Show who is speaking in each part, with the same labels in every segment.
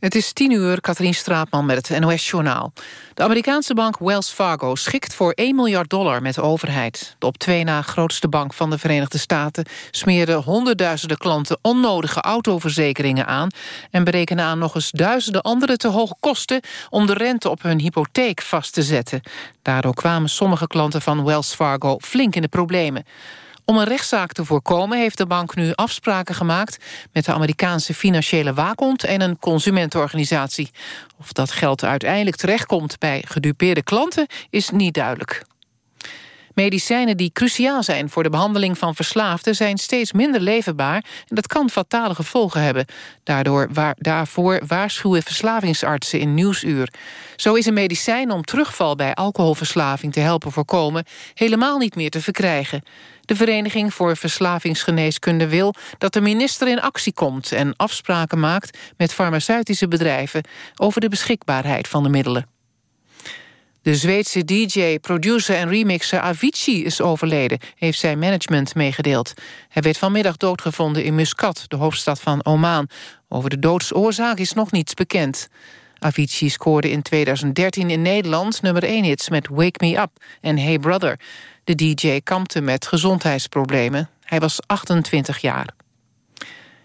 Speaker 1: Het is tien uur, Katrien Straatman met het NOS-journaal. De Amerikaanse bank Wells Fargo schikt voor 1 miljard dollar met de overheid. De op twee na grootste bank van de Verenigde Staten... smeerde honderdduizenden klanten onnodige autoverzekeringen aan... en berekenen aan nog eens duizenden andere te hoge kosten... om de rente op hun hypotheek vast te zetten. Daardoor kwamen sommige klanten van Wells Fargo flink in de problemen. Om een rechtszaak te voorkomen heeft de bank nu afspraken gemaakt... met de Amerikaanse financiële waakhond en een consumentenorganisatie. Of dat geld uiteindelijk terechtkomt bij gedupeerde klanten is niet duidelijk. Medicijnen die cruciaal zijn voor de behandeling van verslaafden... zijn steeds minder leverbaar en dat kan fatale gevolgen hebben. Daardoor, waar, daarvoor waarschuwen verslavingsartsen in Nieuwsuur. Zo is een medicijn om terugval bij alcoholverslaving te helpen voorkomen... helemaal niet meer te verkrijgen. De Vereniging voor Verslavingsgeneeskunde wil dat de minister in actie komt... en afspraken maakt met farmaceutische bedrijven... over de beschikbaarheid van de middelen. De Zweedse DJ, producer en remixer Avicii is overleden... heeft zijn management meegedeeld. Hij werd vanmiddag doodgevonden in Muscat, de hoofdstad van Oman. Over de doodsoorzaak is nog niets bekend. Avicii scoorde in 2013 in Nederland nummer 1 hits met Wake Me Up en Hey Brother. De DJ kampte met gezondheidsproblemen. Hij was 28 jaar.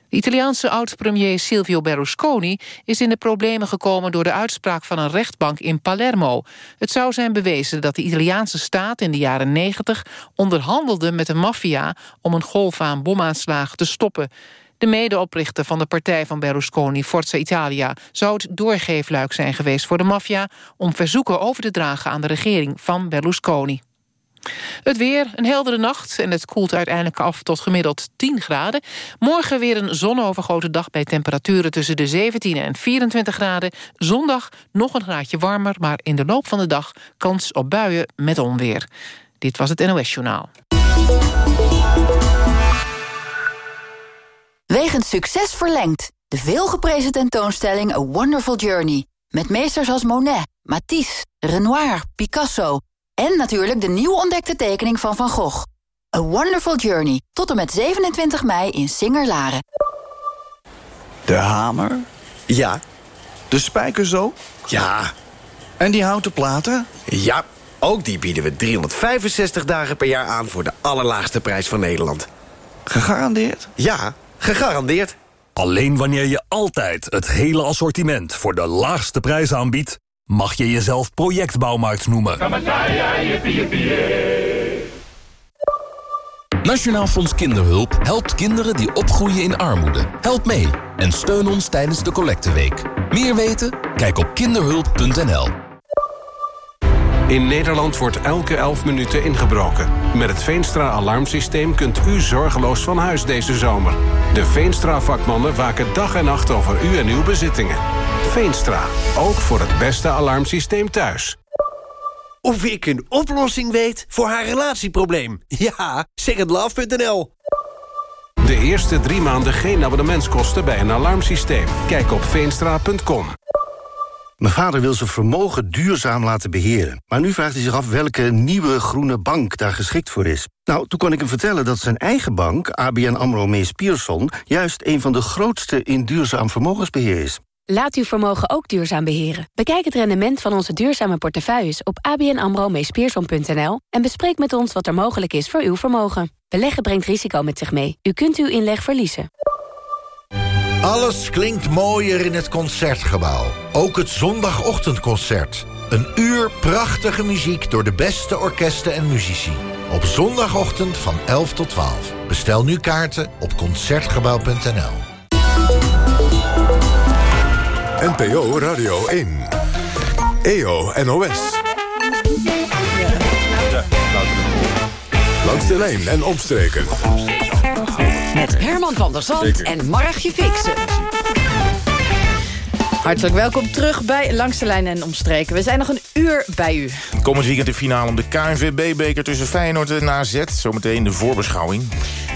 Speaker 1: De Italiaanse oud-premier Silvio Berlusconi is in de problemen gekomen door de uitspraak van een rechtbank in Palermo. Het zou zijn bewezen dat de Italiaanse staat in de jaren 90 onderhandelde met de maffia om een golf aan bomaanslagen te stoppen. De medeoprichter van de partij van Berlusconi, Forza Italia... zou het doorgeefluik zijn geweest voor de maffia... om verzoeken over te dragen aan de regering van Berlusconi. Het weer, een heldere nacht en het koelt uiteindelijk af tot gemiddeld 10 graden. Morgen weer een zonovergoten dag bij temperaturen tussen de 17 en 24 graden. Zondag nog een graadje warmer, maar in de loop van de dag kans op buien met onweer. Dit was het NOS Journaal.
Speaker 2: Wegens succes verlengd. De veelgeprezen tentoonstelling A Wonderful Journey. Met meesters als Monet, Matisse, Renoir, Picasso... En natuurlijk de nieuw ontdekte tekening van Van Gogh. A Wonderful Journey. Tot en met 27 mei in Singer-Laren.
Speaker 3: De hamer?
Speaker 4: Ja.
Speaker 3: De spijker zo?
Speaker 4: Ja.
Speaker 3: En die houten platen?
Speaker 4: Ja. Ook die bieden we 365 dagen per jaar aan... voor de allerlaagste prijs van Nederland.
Speaker 3: Gegarandeerd?
Speaker 4: Ja, gegarandeerd.
Speaker 5: Alleen wanneer je altijd het hele assortiment... voor de laagste prijs aanbiedt mag je jezelf projectbouwmarkt noemen.
Speaker 6: Nationaal Fonds Kinderhulp helpt kinderen die opgroeien in armoede. Help mee en steun ons tijdens de collecteweek. Meer weten? Kijk op kinderhulp.nl.
Speaker 7: In Nederland wordt elke 11 minuten ingebroken. Met het Veenstra-alarmsysteem kunt u zorgeloos van huis deze zomer. De Veenstra-vakmannen waken dag en nacht over u en uw bezittingen. Veenstra, ook voor het beste alarmsysteem thuis.
Speaker 8: Of ik een oplossing weet voor haar relatieprobleem? Ja, secondlove.nl
Speaker 7: De eerste drie maanden geen abonnementskosten bij een alarmsysteem. Kijk op veenstra.com.
Speaker 9: Mijn vader wil zijn vermogen duurzaam laten beheren. Maar nu vraagt hij zich af welke nieuwe groene bank daar geschikt voor is. Nou, toen kon ik hem vertellen dat zijn eigen bank, ABN AMRO Mees Pierson... juist een van de grootste in duurzaam vermogensbeheer is.
Speaker 10: Laat uw vermogen ook duurzaam beheren. Bekijk het rendement van onze duurzame portefeuilles op abnamro en bespreek met ons wat er mogelijk is voor uw vermogen. Beleggen brengt risico met zich mee. U kunt uw inleg verliezen.
Speaker 11: Alles klinkt mooier in het Concertgebouw. Ook het zondagochtendconcert. Een uur prachtige muziek door de beste orkesten en muzici. Op zondagochtend van 11 tot 12. Bestel nu kaarten op Concertgebouw.nl.
Speaker 12: NPO Radio 1. EO NOS. Langs de lijn en omstreken.
Speaker 13: Met Herman van der Zand en Margje Fixen. Hartelijk welkom terug bij Langs de Lijn en Omstreken. We zijn nog een uur bij u.
Speaker 14: Komend weekend de finale om de KNVB-beker tussen Feyenoord en AZ. Zometeen de voorbeschouwing.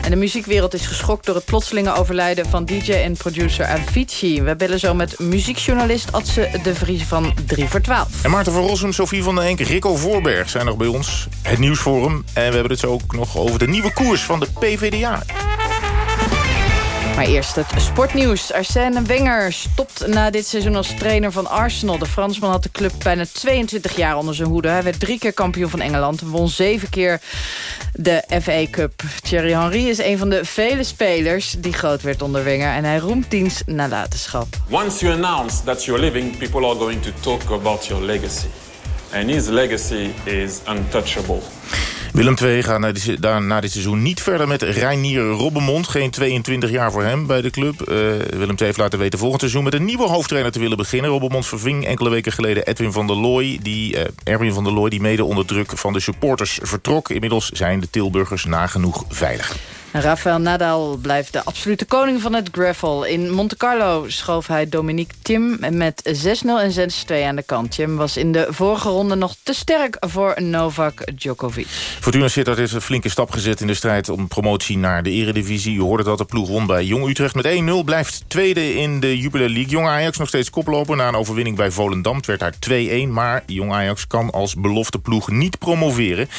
Speaker 13: En de muziekwereld is geschokt door het plotselinge overlijden... van DJ en producer Avicii. We bellen zo met muziekjournalist Adse de Vries van 3 voor 12.
Speaker 14: En Maarten van Rossum, Sofie van den Henk, Rico Voorberg zijn nog bij ons. Het Nieuwsforum. En we hebben het zo ook nog over de nieuwe koers van de PVDA.
Speaker 13: Maar eerst het sportnieuws. Arsène Wenger stopt na dit seizoen als trainer van Arsenal. De Fransman had de club bijna 22 jaar onder zijn hoede. Hij werd drie keer kampioen van Engeland en won zeven keer de FA Cup. Thierry Henry is een van de vele spelers die groot werd onder Wenger... en hij roemt diens nalatenschap.
Speaker 15: Once you announce that you're leaving, people are going to talk about your legacy. And his legacy is untouchable.
Speaker 14: Willem II gaat na dit, na dit seizoen niet verder met Reinier Robbenmond. Geen 22 jaar voor hem bij de club. Uh, Willem II heeft laten weten volgend seizoen met een nieuwe hoofdtrainer te willen beginnen. Robbenmond verving enkele weken geleden Edwin van der Looy. Die, uh, Erwin van der Looy die mede onder druk van de supporters vertrok. Inmiddels zijn de Tilburgers nagenoeg veilig.
Speaker 13: Rafael Nadal blijft de absolute koning van het gravel. In Monte Carlo schoof hij Dominique Thiem met 6-0 en 6-2 aan de kant. Thiem was in de vorige ronde nog te sterk voor Novak Djokovic.
Speaker 14: Fortuna Sittard heeft een flinke stap gezet in de strijd om promotie naar de eredivisie. U hoorde dat de ploeg won bij Jong Utrecht met 1-0. Blijft tweede in de Jupiler League. Jong Ajax nog steeds koploper na een overwinning bij Volendam. Het werd daar 2-1, maar Jong Ajax kan als belofte ploeg niet promoveren.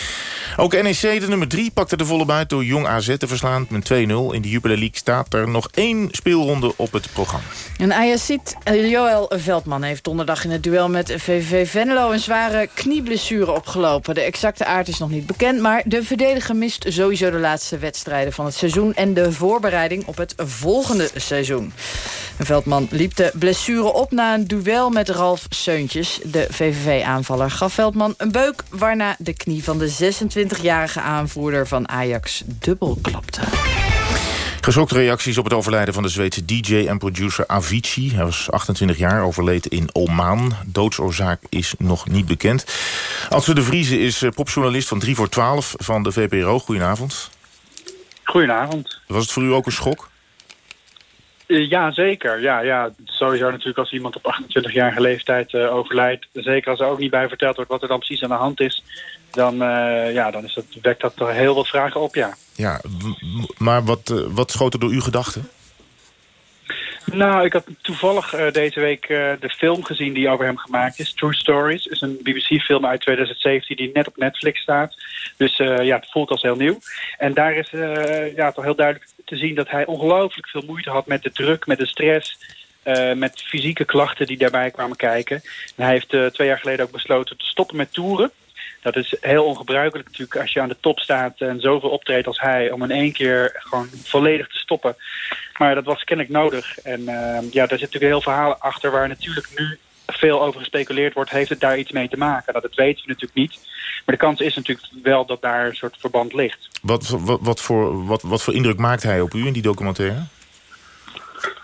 Speaker 14: Ook NEC, de nummer 3, pakte de volle buit door Jong AZ te verslaan met 2-0. In de Jupiler League staat er nog één speelronde op het programma.
Speaker 13: En Ayacid Joël Veldman heeft donderdag in het duel met VVV Venlo... een zware knieblessure opgelopen. De exacte aard is nog niet bekend... maar de verdediger mist sowieso de laatste wedstrijden van het seizoen... en de voorbereiding op het volgende seizoen. Veldman liep de blessure op na een duel met Ralf Seuntjes. De VVV-aanvaller gaf Veldman een beuk... waarna de knie van de 26-jarige aanvoerder van Ajax dubbel klapte.
Speaker 14: Geschokte reacties op het overlijden van de Zweedse DJ en producer Avicii. Hij was 28 jaar, overleed in Oman. Doodsoorzaak is nog niet bekend. Altse de Vrieze is eh, popjournalist van 3 voor 12 van de VPRO. Goedenavond.
Speaker 16: Goedenavond.
Speaker 14: Was het voor u ook een schok?
Speaker 16: Uh, ja, zeker. Ja, ja, sowieso natuurlijk als iemand op 28-jarige leeftijd uh, overlijdt. Zeker als er ook niet bij verteld wordt wat er dan precies aan de hand is. Dan, uh, ja, dan is dat, wekt dat er heel wat vragen op, ja.
Speaker 14: Ja, maar wat, wat schoot er door uw gedachten?
Speaker 16: Nou, ik had toevallig uh, deze week uh, de film gezien die over hem gemaakt is. True Stories is een BBC-film uit 2017 die net op Netflix staat. Dus uh, ja, het voelt als heel nieuw. En daar is ja, toch heel duidelijk te zien dat hij ongelooflijk veel moeite had met de druk, met de stress... met fysieke klachten die daarbij kwamen kijken. En hij heeft twee jaar geleden ook besloten te stoppen met toeren. Dat is heel ongebruikelijk natuurlijk als je aan de top staat en zoveel optreedt als hij... om in één keer gewoon volledig te stoppen. Maar dat was kennelijk nodig. En uh, ja, daar zit natuurlijk heel verhaal achter waar natuurlijk nu veel over gespeculeerd wordt. Heeft het daar iets mee te maken? Nou, dat weten we natuurlijk niet. Maar de kans is natuurlijk wel dat daar een soort verband ligt.
Speaker 14: Wat, wat, wat, voor, wat, wat voor indruk maakt hij op u in die documentaire?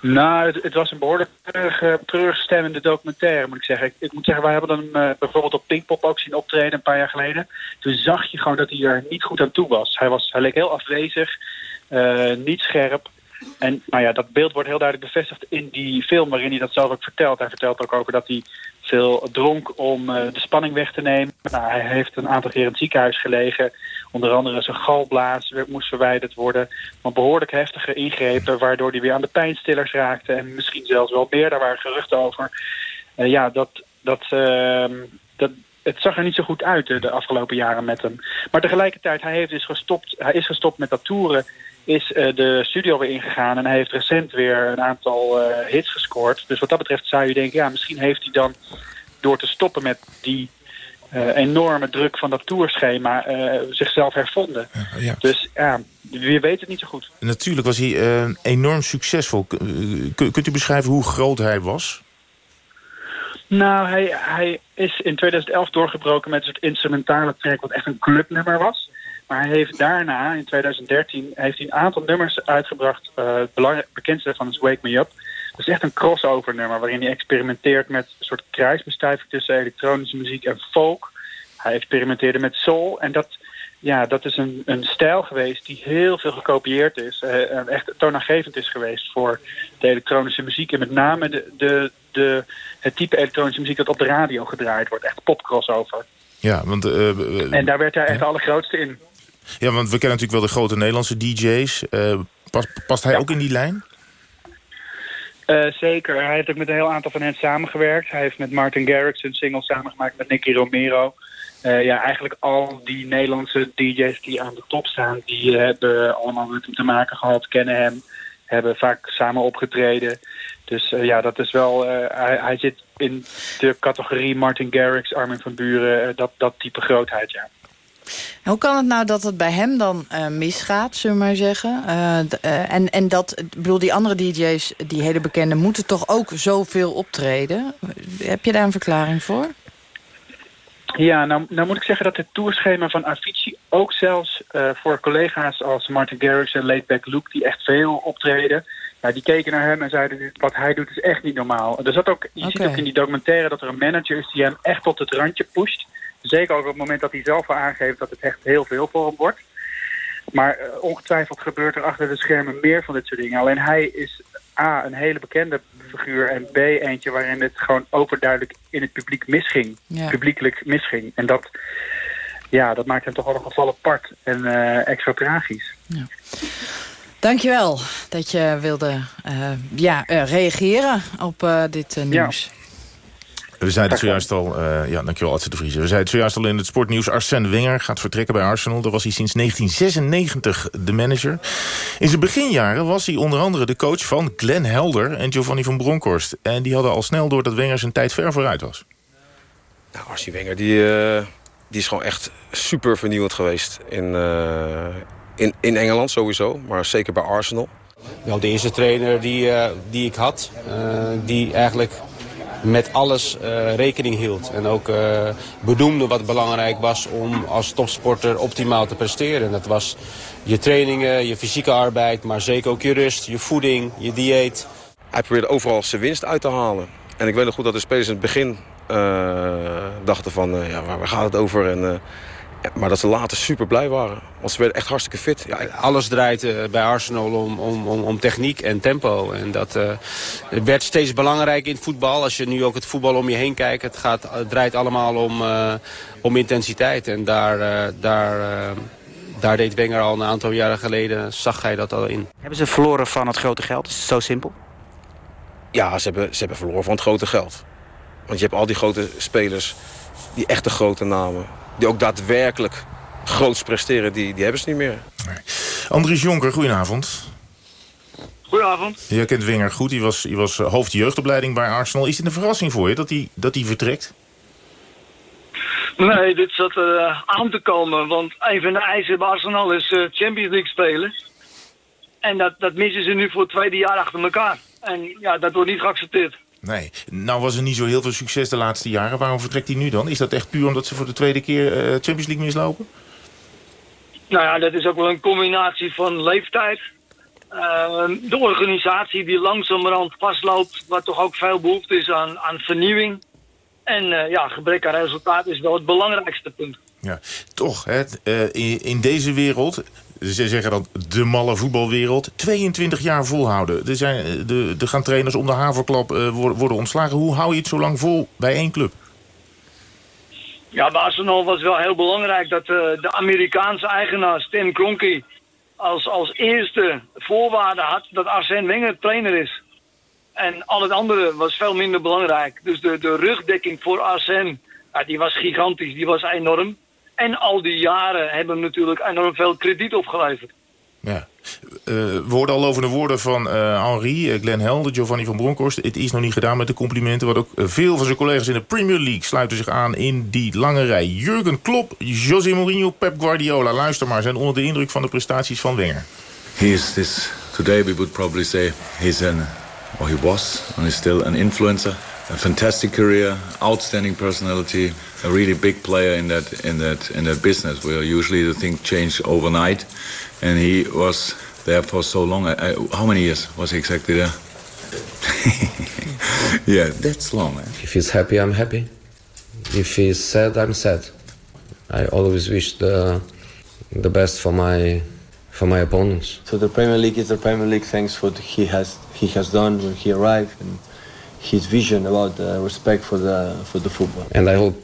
Speaker 16: Nou, het, was een behoorlijk treurig, treurig documentaire, moet ik zeggen. Ik, moet zeggen, wij hebben hem uh, bijvoorbeeld op Pinkpop ook zien optreden een paar jaar geleden. Toen zag je gewoon dat hij er niet goed aan toe was. Hij, was, hij leek heel afwezig, uh, niet scherp. En nou ja, dat beeld wordt heel duidelijk bevestigd in die film waarin hij dat zelf ook vertelt. Hij vertelt ook over dat hij veel dronk om uh, de spanning weg te nemen. Nou, hij heeft een aantal keer in het ziekenhuis gelegen. Onder andere zijn galblaas moest verwijderd worden. Maar behoorlijk heftige ingrepen waardoor hij weer aan de pijnstillers raakte. En misschien zelfs wel meer, daar waren geruchten over. Uh, ja, dat, dat, uh, dat, het zag er niet zo goed uit de, de afgelopen jaren met hem. Maar tegelijkertijd, hij, heeft dus gestopt, hij is gestopt met dat toeren is uh, de studio weer ingegaan en hij heeft recent weer een aantal uh, hits gescoord. Dus wat dat betreft zou je denken, ja, misschien heeft hij dan door te stoppen met die uh, enorme druk van dat tourschema zichzelf hervonden.
Speaker 14: Ja.
Speaker 16: Dus ja, wie weet het niet zo goed.
Speaker 14: Natuurlijk was hij enorm succesvol. kunt u beschrijven hoe groot hij was?
Speaker 16: Nou, hij, hij is in 2011 doorgebroken met een soort instrumentale track... wat echt een clubnummer was. Maar hij heeft daarna, in 2013, heeft hij een aantal nummers uitgebracht. Uh, het belangrijk, bekendste daarvan is Wake Me Up. Dat is echt een crossover nummer waarin hij experimenteert met een soort kruisbestuiving tussen elektronische muziek en folk. Hij experimenteerde met soul en dat, ja, dat is een, een stijl geweest die heel veel gekopieerd is. Uh, echt toonaangevend is geweest voor de elektronische muziek. En met name de, de, de, het type elektronische muziek dat op de radio gedraaid wordt. Echt popcrossover.
Speaker 14: Ja, want... Uh,
Speaker 16: en daar werd hij echt de allergrootste in.
Speaker 14: Ja, want we kennen natuurlijk wel de grote Nederlandse DJ's. Uh, past, past hij ja. ook in die lijn?
Speaker 16: Uh, zeker. Hij heeft ook met een heel aantal van hen samengewerkt. Hij heeft met Martin Garrix een single samengemaakt met Nicky Romero. Uh, ja, eigenlijk al die Nederlandse DJ's die aan de top staan... die hebben allemaal met hem te maken gehad, kennen hem. Hebben vaak samen opgetreden. Dus eh, ja, dat is wel... eh, hij, hij zit in de categorie Martin Garrix, Armin van Buren. eh, dat, dat type grootheid, ja.
Speaker 13: Hoe kan het nou dat het bij hem dan eh, misgaat, zullen we maar zeggen? Eh, eh, en, en dat, ik bedoel, die andere DJ's, die hele bekende... moeten toch ook zoveel optreden? Heb je daar een verklaring voor?
Speaker 16: Ja, nou, nou moet ik zeggen dat het tourschema van Avicii ook zelfs voor collega's als Martin Garrix en Laidback Luke, die echt veel optreden, ja, die keken naar hem en zeiden, "Dit- wat hij doet is echt niet normaal. Er zat ook, je ziet ook in die documentaire dat er een manager is die hem echt tot het randje pusht. Zeker ook op het moment dat hij zelf al aangeeft dat het echt heel veel voor hem wordt. Maar eh, ongetwijfeld gebeurt er achter de schermen meer van dit soort dingen. Alleen hij is A, een hele bekende figuur... en B, eentje waarin het gewoon overduidelijk in het publiek misging.
Speaker 13: Ja.
Speaker 16: Publiekelijk misging. En dat, ja, dat maakt hem toch wel een geval apart en eh, extra tragisch.
Speaker 13: Dankjewel dat je wilde eh, ja, reageren op dit nieuws.
Speaker 14: We zeiden het zojuist al, eh, ja, dankjewel Adse de Vries. We zeiden het zojuist al in het sportnieuws. Arsène Wenger gaat vertrekken bij Arsenal. Daar was hij sinds 1996 de manager. In zijn beginjaren was hij onder andere de coach van Glenn Helder en Giovanni van Bronckhorst. En die hadden al snel door dat Wenger zijn tijd ver vooruit was.
Speaker 17: Nou, Arsene Wenger die, eh, die is gewoon echt super vernieuwend geweest in, eh, in, in Engeland sowieso, maar zeker bij Arsenal.
Speaker 18: Wel de eerste trainer die, eh, die ik had, eh, die eigenlijk met alles eh, rekening hield. En ook eh, benoemde wat belangrijk was om als topsporter optimaal te presteren. En dat was je trainingen, je fysieke arbeid, maar zeker ook je rust, je voeding, je dieet.
Speaker 17: Hij probeerde overal zijn winst uit te halen. En ik weet nog goed dat de spelers in het begin eh, dachten van, ja, waar, gaat het over? En, ja, maar dat ze later super blij waren. Want ze werden echt hartstikke fit. Ja,
Speaker 18: Alles draait eh, bij Arsenal om, om, om, om techniek en tempo. En dat eh, werd steeds belangrijker in het voetbal. Als je nu ook het voetbal om je heen kijkt, het, gaat, het draait allemaal om, eh, om intensiteit. En daar, eh, daar, eh, daar deed Wenger al een aantal jaren geleden, zag hij dat al in.
Speaker 19: Hebben ze verloren van het grote geld? Is het zo simpel?
Speaker 17: Ja, ze hebben, ze hebben verloren van het grote geld. Want je hebt al die grote spelers, die echte grote namen... die ook daadwerkelijk groots presteren, die, die hebben ze niet meer.
Speaker 14: Andries Jonker, goedenavond.
Speaker 20: Goedenavond.
Speaker 14: Je kent Wenger goed, die was, die was eh, hoofd jeugdopleiding bij Arsenal. Is dit een verrassing voor je dat hij, dat hij vertrekt?
Speaker 20: Nee, dit zat er eh, aan te komen. Want een van de eisen bij Arsenal is eh, Champions League spelen. En dat, dat missen ze nu voor het tweede jaar achter elkaar. En ja, dat wordt niet geaccepteerd.
Speaker 14: Nee. Nou was er niet zo heel veel succes de laatste jaren. Waarom vertrekt hij nu dan? Is dat echt puur omdat ze voor de tweede keer eh, Champions League mislopen?
Speaker 20: Nou ja, dat is ook wel een combinatie van leeftijd. eh, de organisatie die langzamerhand vastloopt, waar toch ook veel behoefte is aan, aan vernieuwing. En eh, ja, gebrek aan resultaat is wel het belangrijkste punt.
Speaker 14: Ja, toch. Hè, eh, in, deze wereld, ze zeggen dan de malle voetbalwereld... 22 jaar volhouden. Er, zijn, eh, gaan trainers om de haverklap eh, worden, ontslagen. Hoe hou je het zo lang vol bij één club?
Speaker 20: Ja, bij Arsenal was wel heel belangrijk dat de Amerikaanse eigenaar Stan Kroenke als, als eerste voorwaarde had dat Arsène Wenger trainer is. En al het andere was veel minder belangrijk. Dus de, de rugdekking voor Arsène, ja, die was gigantisch, die was enorm. En al die jaren hebben natuurlijk enorm veel krediet opgeleverd.
Speaker 14: Ja. Eh, we hoorden al over de woorden van eh, Henri, eh, Glenn Helder, Giovanni van Bronckhorst. Het is nog niet gedaan met de complimenten. Want ook veel van zijn collega's in de Premier League sluiten zich aan in die lange rij. Jurgen Klopp, José Mourinho, Pep Guardiola. Luister maar, zijn onder de indruk van de prestaties van Wenger.
Speaker 21: He is this today we would probably say he's an or he was and is still an influencer a fantastic career outstanding personality a really big player in that in that in that business where usually the thing change overnight and he was there for so long I, I, how many years was he exactly there yeah that's long man.
Speaker 22: If he's happy, I'm happy. If he's sad, I'm sad. I always wish the the best for my for my opponents.
Speaker 23: So the Premier League is the Premier League thanks for what he has he has done when he arrived and his vision about the respect for the for the football.
Speaker 22: And I hope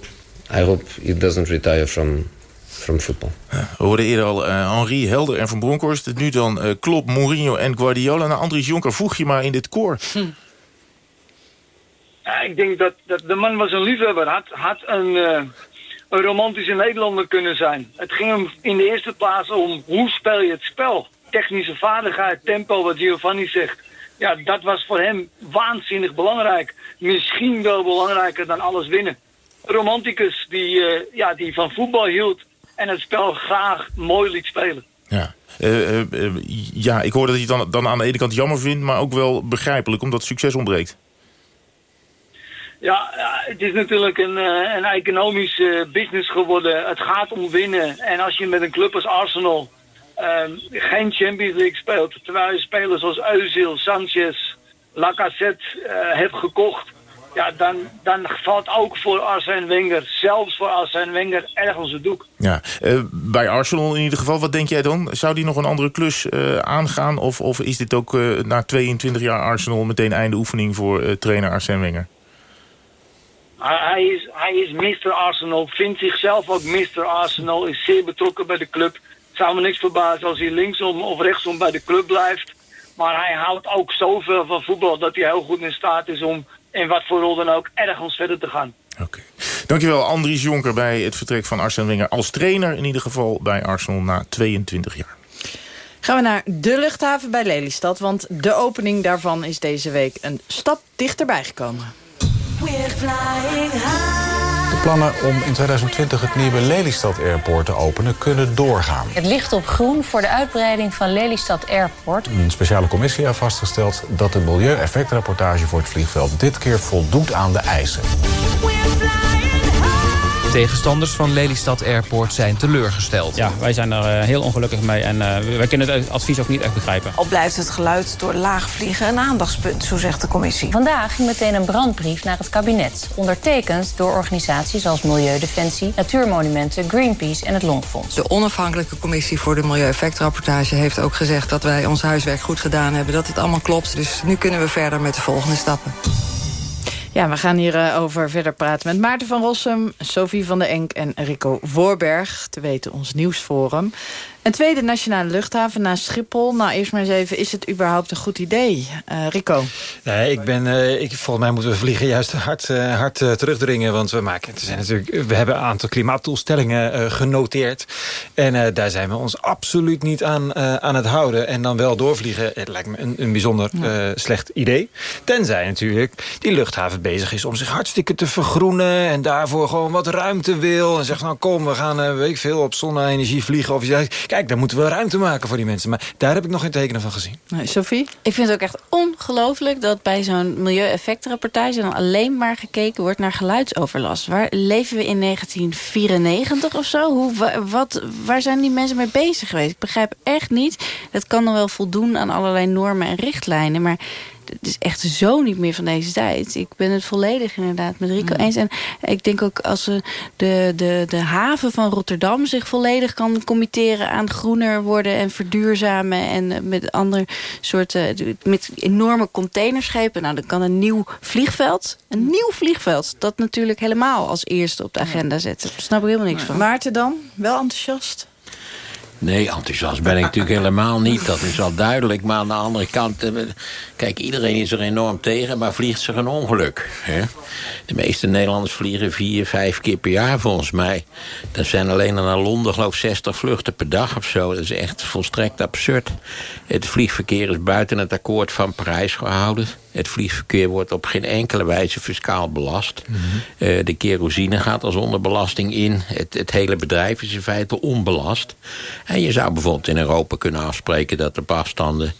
Speaker 22: I hope he doesn't retire from from football.
Speaker 14: We hoorden eerder al eh, Henri, Helder en Van Bronckhorst. Nu dan eh Klopp, Mourinho en Guardiola. Nou, Andries Jonker, voeg je maar in dit koor.
Speaker 20: Ja, ik denk dat, dat de man was een liefhebber. Had, had een, eh, een romantische Nederlander kunnen zijn. Het ging hem in de eerste plaats om hoe speel je het spel. technische vaardigheid, tempo, wat Giovanni zegt. Ja, dat was voor hem waanzinnig belangrijk. Misschien wel belangrijker dan alles winnen. Romanticus die, eh, ja, die van voetbal hield en het spel graag mooi liet spelen.
Speaker 14: Ja. Eh, eh, ja, ik hoor dat je het dan, dan aan de ene kant jammer vindt... maar ook wel begrijpelijk, omdat succes ontbreekt.
Speaker 20: Ja, het is natuurlijk een, een economische business geworden. Het gaat om winnen. En als je met een club als Arsenal ehm, geen Champions League speelt... terwijl je spelers als Özil, Sanchez, Lacazette hebt gekocht... Ja, dan, dan valt ook voor Arsène Wenger, zelfs voor Arsène Wenger, ergens het doek.
Speaker 14: Ja, uh, bij Arsenal in ieder geval, wat denk jij dan? Zou die nog een andere klus uh, aangaan? Of, of is dit ook uh, na 22 jaar Arsenal meteen einde oefening voor trainer Arsène Wenger?
Speaker 20: Hij is, hij is Mr. Arsenal, vindt zichzelf ook Mr. Arsenal, is zeer betrokken bij de club. Het zou me niks verbazen als hij linksom of rechtsom bij de club blijft. Maar hij houdt ook zoveel van voetbal dat hij heel goed in staat is om in wat voor rol dan ook ergens verder te gaan.
Speaker 14: Oké. Dankjewel Andries Jonker bij het vertrek van Arsene Wenger als trainer in ieder geval bij Arsenal na 22 jaar.
Speaker 13: Gaan we naar de luchthaven bij Lelystad, want de opening daarvan is deze week een stap dichterbij gekomen.
Speaker 24: De plannen om in 2020 het nieuwe Lelystad Airport te openen kunnen doorgaan.
Speaker 25: Het ligt op groen voor de uitbreiding van Lelystad Airport.
Speaker 24: Een speciale commissie heeft vastgesteld dat de milieueffectrapportage voor het vliegveld dit keer voldoet aan de eisen.
Speaker 26: Tegenstanders van Lelystad Airport zijn teleurgesteld.
Speaker 27: Ja, wij zijn er uh, heel ongelukkig mee en uh, wij kunnen het advies ook niet echt begrijpen.
Speaker 28: Al blijft het geluid door laag vliegen een aandachtspunt, zo zegt de commissie.
Speaker 25: Vandaag ging meteen een brandbrief naar het kabinet. Ondertekend door organisaties als Milieudefensie, Natuurmonumenten, Greenpeace en het Longfonds.
Speaker 29: De onafhankelijke commissie voor de milieueffectrapportage heeft ook gezegd dat wij ons huiswerk goed gedaan hebben. Dat het allemaal klopt, dus nu kunnen we verder met de volgende stappen.
Speaker 13: Ja, we gaan hierover over verder praten met Maarten van Rossum... Sophie van der Enk en Rico Voorberg, te weten ons nieuwsforum. Een tweede nationale luchthaven naast Schiphol. Nou, eerst maar eens even, is het überhaupt een goed idee? Uh, Rico?
Speaker 30: Nee, ik ben, uh, ik, volgens mij moeten we vliegen juist hard, uh, hard terugdringen. Want we, maken, het zijn natuurlijk, we hebben een aantal klimaatdoelstellingen genoteerd. En daar zijn we ons absoluut niet aan, aan het houden. En dan wel doorvliegen, het lijkt me een, een bijzonder slecht idee. Tenzij natuurlijk die luchthaven bezig is om zich hartstikke te vergroenen... en daarvoor gewoon wat ruimte wil. En zegt, nou kom, we gaan weet ik veel, op zonne-energie vliegen. Of je kijk, daar moeten we ruimte maken voor die mensen. Maar daar heb ik nog geen tekenen van gezien.
Speaker 13: Nee, Sophie?
Speaker 31: Ik vind het ook echt ongelooflijk dat bij zo'n milieueffectenrapportage... dan alleen maar gekeken wordt naar geluidsoverlast. Waar leven we in 1994 of zo? Hoe, wat, waar zijn die mensen mee bezig geweest? Ik begrijp echt niet. Dat kan dan wel voldoen aan allerlei normen en richtlijnen. Maar het is echt zo niet meer van deze tijd. Ik ben het volledig inderdaad met Rico eens. En ik denk ook als de, de, de haven van Rotterdam zich volledig kan committeren aan groener worden en verduurzamen. En met andere soorten, met enorme containerschepen. Nou, dan kan een nieuw vliegveld, een nieuw vliegveld, dat natuurlijk helemaal als eerste op de agenda zetten. Daar snap ik helemaal niks van.
Speaker 13: Maarten dan? Wel enthousiast?
Speaker 32: Nee, enthousiast ben ik natuurlijk helemaal niet. Dat is al duidelijk. Maar aan de andere kant... Kijk, iedereen is er enorm tegen, maar vliegt zich een ongeluk. Hè? De meeste Nederlanders vliegen vier, vijf keer per jaar volgens mij. Er zijn alleen naar Londen geloof ik 60 vluchten per dag of zo. Dat is echt volstrekt absurd. Het vliegverkeer is buiten het akkoord van Parijs gehouden. Het vliegverkeer wordt op geen enkele wijze fiscaal belast. Mm -hmm. uh, de kerosine gaat als onderbelasting in. Het, het hele bedrijf is in feite onbelast. En je zou bijvoorbeeld in Europa kunnen afspreken... dat de afstanden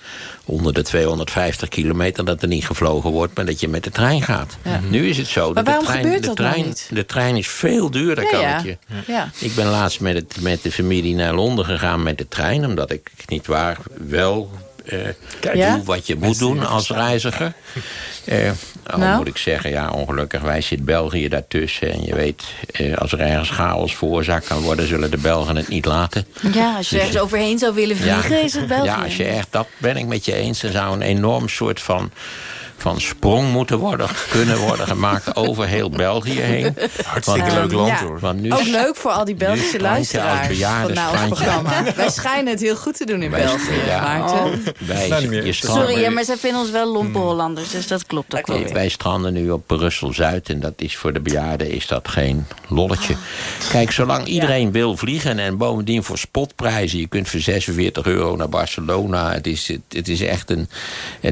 Speaker 32: onder de 250 kilometer... dat er niet gevlogen wordt, maar dat je met de trein gaat. Ja. Nu is het zo.
Speaker 13: Maar waarom
Speaker 32: de trein,
Speaker 13: gebeurt
Speaker 32: de trein,
Speaker 13: niet?
Speaker 32: De trein is veel duurder,
Speaker 13: Ja,
Speaker 32: kan
Speaker 13: ja.
Speaker 32: ik je.
Speaker 13: Ja.
Speaker 32: Ik ben laatst met, het, met de familie naar Londen gegaan met de trein... omdat ik niet waar wel
Speaker 13: Ja?
Speaker 32: doe wat je moet doen als reiziger. Eh, al
Speaker 13: Nou?
Speaker 32: moet ik zeggen, ja, ongelukkig, wij zit België daartussen. En je weet, eh, als er ergens chaos veroorzaakt kan worden... zullen de Belgen het niet laten.
Speaker 31: Ja, als je
Speaker 32: Dus-
Speaker 31: ergens overheen zou willen vliegen, is het België.
Speaker 32: Ja, als je echt, dat ben ik met je eens. Er zou een enorm soort van van sprong moeten worden, kunnen worden gemaakt over heel België heen.
Speaker 14: Hartstikke
Speaker 32: Want-
Speaker 14: leuk land
Speaker 13: ja.
Speaker 14: hoor.
Speaker 32: Want nu
Speaker 13: Ook leuk voor al die Belgische luisteraars van nou ons programma. Wij schijnen het heel goed te doen in
Speaker 32: Wij-
Speaker 13: België,
Speaker 32: ja.
Speaker 13: Maarten.
Speaker 32: wij,
Speaker 30: Nou,
Speaker 31: Sorry, ja, maar zij vinden ons wel lompe Hollanders, dus dat klopt ook wel
Speaker 32: wij stranden nu op Brussel-Zuid en dat is voor de bejaarden is dat geen lolletje. Kijk, zolang iedereen wil vliegen en bovendien voor spotprijzen... je kunt voor 46 euro naar Barcelona, het is, het, het is echt een...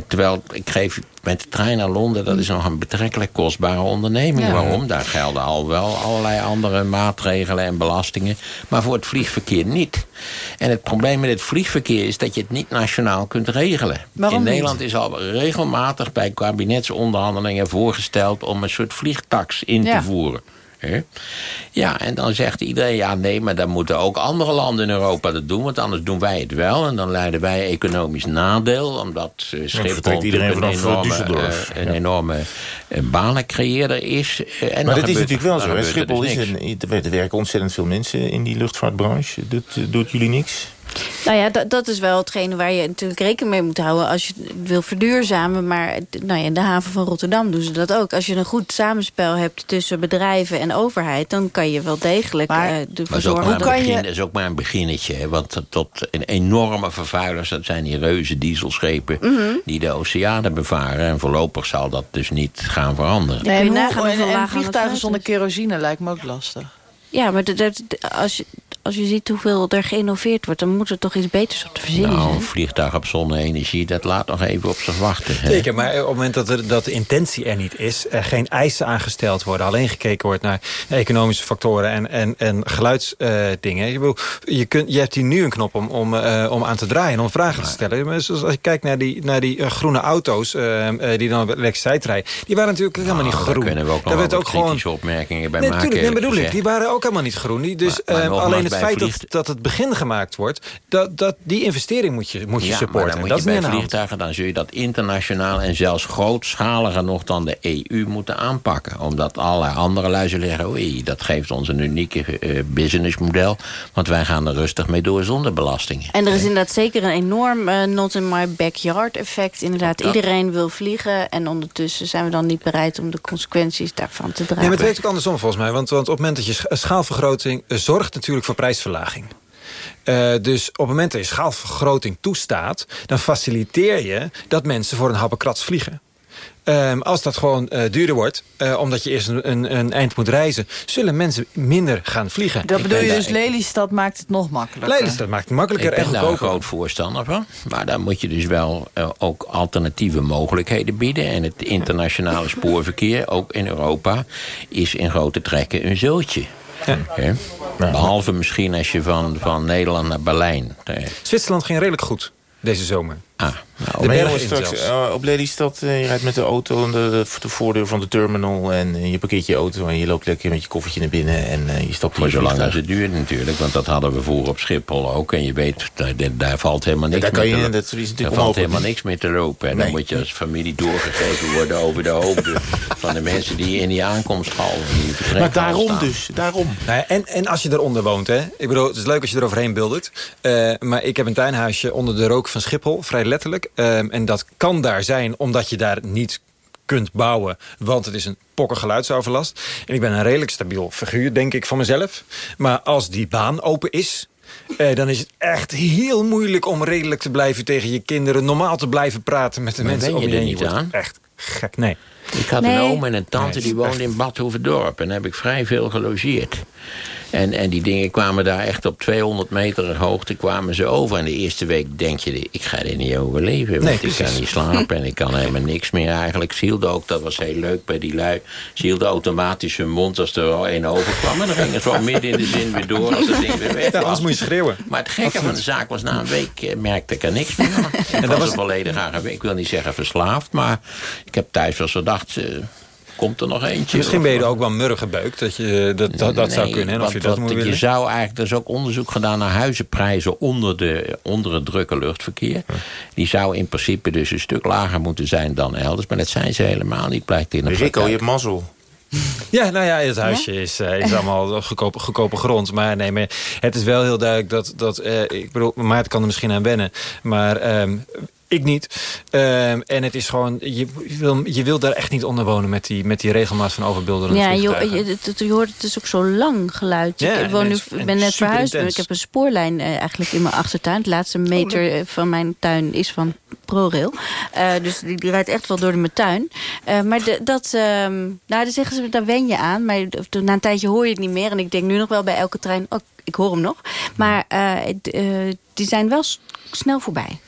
Speaker 32: terwijl, ik geef met de trein naar Londen, dat is nog een betrekkelijk kostbare onderneming.
Speaker 31: Ja.
Speaker 32: Waarom? Daar gelden al wel allerlei andere maatregelen en belastingen... maar voor het vliegverkeer niet. En het probleem met het vliegverkeer is dat je het niet nationaal kunt regelen.
Speaker 13: Waarom
Speaker 32: In
Speaker 13: niet?
Speaker 32: Nederland is al regelmatig bij kabinetsonderhandelingen voorgesteld... om een soort vliegtax in
Speaker 13: Ja.
Speaker 32: te voeren. Ja, en dan zegt iedereen, ja nee, maar dan moeten ook andere landen in Europa dat doen... want anders doen wij het wel en dan leiden wij economisch nadeel... omdat uh, Schiphol
Speaker 14: iedereen
Speaker 32: een
Speaker 14: eh,
Speaker 32: enorme,
Speaker 14: Düsseldorf.
Speaker 32: eh, een
Speaker 14: Ja.
Speaker 32: enorme eh, banencreëerder is. eh, en
Speaker 14: Maar dat is natuurlijk wel zo.
Speaker 32: Er
Speaker 14: Schiphol
Speaker 32: dus
Speaker 14: is een, er werken ontzettend veel mensen in die luchtvaartbranche. Eh, doet jullie niks?
Speaker 31: Nou ja, dat, dat is wel hetgene waar je natuurlijk rekening mee moet houden... als je het wil verduurzamen. Maar nou ja, in de haven van Rotterdam doen ze dat ook. Als je een goed samenspel hebt tussen bedrijven en overheid... dan kan je wel degelijk
Speaker 13: Maar-
Speaker 31: eh,
Speaker 32: Maar dat is, ook maar
Speaker 31: zorgen...
Speaker 32: een
Speaker 31: dat-
Speaker 32: begin, dat is ook maar een beginnetje. Hè? Want tot een enorme vervuilers, dat zijn die reuze dieselschepen...
Speaker 31: Mhm.
Speaker 32: die de oceanen bevaren. En voorlopig zal dat dus niet gaan veranderen.
Speaker 13: Nee, en, hoe- en- vliegtuigen zonder kerosine lijkt me ook lastig.
Speaker 31: Ja, maar dat- dat- als, je, als je ziet hoeveel er geïnnoveerd wordt... dan moet er toch iets beters op te verzinnen
Speaker 32: Nou,
Speaker 31: zijn.
Speaker 32: een vliegtuig op zonne-energie, dat laat nog even op zich wachten. hè?
Speaker 30: Zeker, maar op het moment dat, er, dat de intentie er niet is... er geen eisen aangesteld worden... alleen gekeken wordt naar economische factoren en, en, en geluidsdingen. je, bedoel, je, kunt, je hebt hier nu een knop om, om, eh, om aan te draaien en om vragen te stellen. Maar zoals als je kijkt naar die, naar die eh, groene auto's... eh, eh, die dan op elektriciteit rijden... die waren natuurlijk helemaal niet
Speaker 32: Nou, daar
Speaker 30: groen.
Speaker 32: kunnen we ook nog
Speaker 30: Daar
Speaker 32: wel
Speaker 30: werd ook gewoon
Speaker 32: kritische opmerkingen bij
Speaker 30: Nee,
Speaker 32: maken.
Speaker 30: tuurlijk, nee, bedoel ik. Die waren ook helemaal niet groen. Die- Dus
Speaker 32: Maar- maar
Speaker 30: eh,
Speaker 32: nogmaals,
Speaker 30: alleen het
Speaker 32: bij
Speaker 30: feit dat, dat het begin gemaakt wordt... Dat, dat, die investering moet je, moet je
Speaker 32: ja,
Speaker 30: supporten.
Speaker 32: maar dan moet
Speaker 30: dat
Speaker 32: je bij vliegtuigen, dan zul je dat internationaal en zelfs grootschaliger nog dan de EU moeten aanpakken. Omdat allerlei andere luizen zeggen, oei, dat geeft ons een unieke eh, businessmodel. Want wij gaan er rustig mee door zonder belastingen.
Speaker 31: En er is inderdaad zeker een enorm eh, not in my backyard effect. Inderdaad,
Speaker 32: Dat-
Speaker 31: iedereen wil vliegen. En ondertussen zijn we dan niet bereid om de consequenties daarvan te
Speaker 30: Nee,
Speaker 31: dragen.
Speaker 30: maar het werkt ook andersom volgens mij. Want, want op het moment dat je scha- schaalvergroting eh, zorgt natuurlijk voor prijsverlaging. Eh, dus op het moment dat je schaalvergroting toestaat... dan faciliteer je dat mensen voor een happenkrats vliegen. Ehm, als dat gewoon eh, duurder wordt, eh, omdat je eerst een, een, een eind moet reizen... zullen mensen minder gaan vliegen.
Speaker 13: Dat bedoel je dus Lelystad maakt het nog makkelijker.
Speaker 30: Lelystad maakt het makkelijker
Speaker 32: Ik
Speaker 30: en
Speaker 32: ben daar een groot voorstander van. Maar dan moet je dus wel ook alternatieve mogelijkheden bieden. En het internationale spoorverkeer, ook in Europa... is in grote trekken een Behalve misschien als je van, van Nederland naar Berlijn... eh,
Speaker 30: Zwitserland ging redelijk goed deze zomer.
Speaker 32: Ah, nou,
Speaker 30: De
Speaker 14: Maar jongens,
Speaker 30: in
Speaker 14: straks eh, op Lelystad, eh, je rijdt met de auto aan de, de voordeur van de terminal... en eh, je parkeert je auto en je loopt lekker met je koffertje naar binnen... en eh, je stapt
Speaker 32: voor
Speaker 14: je
Speaker 32: zolang als het duurt natuurlijk. Want dat hadden we vroeger op Schiphol ook. En je weet, daar, daar valt helemaal niks
Speaker 14: daar kan
Speaker 32: meer
Speaker 14: je-
Speaker 32: te
Speaker 14: dat is natuurlijk
Speaker 32: Daar valt helemaal niks meer te lopen. En dan moet je als familie doorgegeven worden over de hoofden... van de mensen die in die aankomsthal... in die
Speaker 14: Maar daarom
Speaker 32: staan.
Speaker 14: dus, daarom.
Speaker 30: Nou ja, en, en als je eronder woont, hè. Ik bedoel, het is leuk als je eroverheen buldert. Eh, maar ik heb een tuinhuisje onder de rook van Schiphol, vrij letterlijk. Ehm, en dat kan daar zijn, omdat je daar niet kunt bouwen. Want het is een pokker geluidsoverlast. En ik ben een redelijk stabiel figuur, denk ik, van mezelf. Maar als die baan open is... eh, dan is het echt heel moeilijk om redelijk te blijven tegen je kinderen. Normaal te blijven praten met de
Speaker 32: Maar
Speaker 30: mensen
Speaker 32: ben je
Speaker 30: om je
Speaker 32: er
Speaker 30: heen.
Speaker 32: niet aan?
Speaker 30: Echt gek, nee.
Speaker 32: Ik had
Speaker 31: Nee.
Speaker 32: een oom en een tante
Speaker 30: Nee,
Speaker 32: die woonden in Bad Hoeverdorp. En daar heb ik vrij veel gelogeerd. En, en die dingen kwamen daar echt op 200 meter hoogte kwamen ze over. En de eerste week denk je, ik ga dit niet overleven. Want
Speaker 30: Nee,
Speaker 32: ik kan niet slapen en ik kan helemaal niks meer eigenlijk. Ze hielden ook, dat was heel leuk bij die lui... ze hielden automatisch hun mond als er al één overkwam. En dan ging het zo midden in de zin weer door als het ding weer weg
Speaker 30: Ja,
Speaker 32: was.
Speaker 30: anders moet je schreeuwen.
Speaker 32: Maar het gekke van de zaak was na een week eh, merkte ik er niks meer aan. En dat was
Speaker 30: was-
Speaker 32: een volledig aan. Ik wil niet zeggen verslaafd, maar ik heb thuis wel zo gedacht... eh, komt er nog eentje?
Speaker 30: Misschien ben je er ook wel murrig gebeukt. Dat, je, dat, dat, dat zou kunnen. En of
Speaker 32: want
Speaker 30: je dat
Speaker 32: wat-
Speaker 30: moet
Speaker 32: Je
Speaker 30: willen.
Speaker 32: zou eigenlijk, er is ook onderzoek gedaan naar huizenprijzen onder, de, onder het drukke luchtverkeer. Die zou in principe dus een stuk lager moeten zijn dan elders. Maar dat zijn ze helemaal niet, blijkt in de
Speaker 14: Rico, je hebt mazzel.
Speaker 30: Ja, nou ja, het huisje is, eh, is allemaal goedkope, goedkope grond. Maar nee, maar het is wel heel duidelijk dat... dat eh, ik bedoel, Maarten kan er misschien aan wennen. Maar ehm, Ik niet. Ehm, en het is gewoon, je wil, je wil daar echt niet onder wonen met die, met die regelmaat van overbeelden.
Speaker 31: Ja, je, je, het- je hoort het is ook zo lang geluid.
Speaker 30: Ja,
Speaker 31: ik woon nu, ben net verhuisd. maar. Ik heb een spoorlijn eh, eigenlijk in mijn achtertuin. Het laatste meter eh, van mijn tuin is van ProRail. Eh, dus die, die rijdt echt wel door mijn tuin. Eh, maar de, dat, ehm, nou, dan zeggen ze, daar wen je aan. Maar de- na een tijdje hoor je het niet meer. En ik denk nu nog wel bij elke trein, oh, ik hoor hem nog. Maar die zijn wel snel voorbij.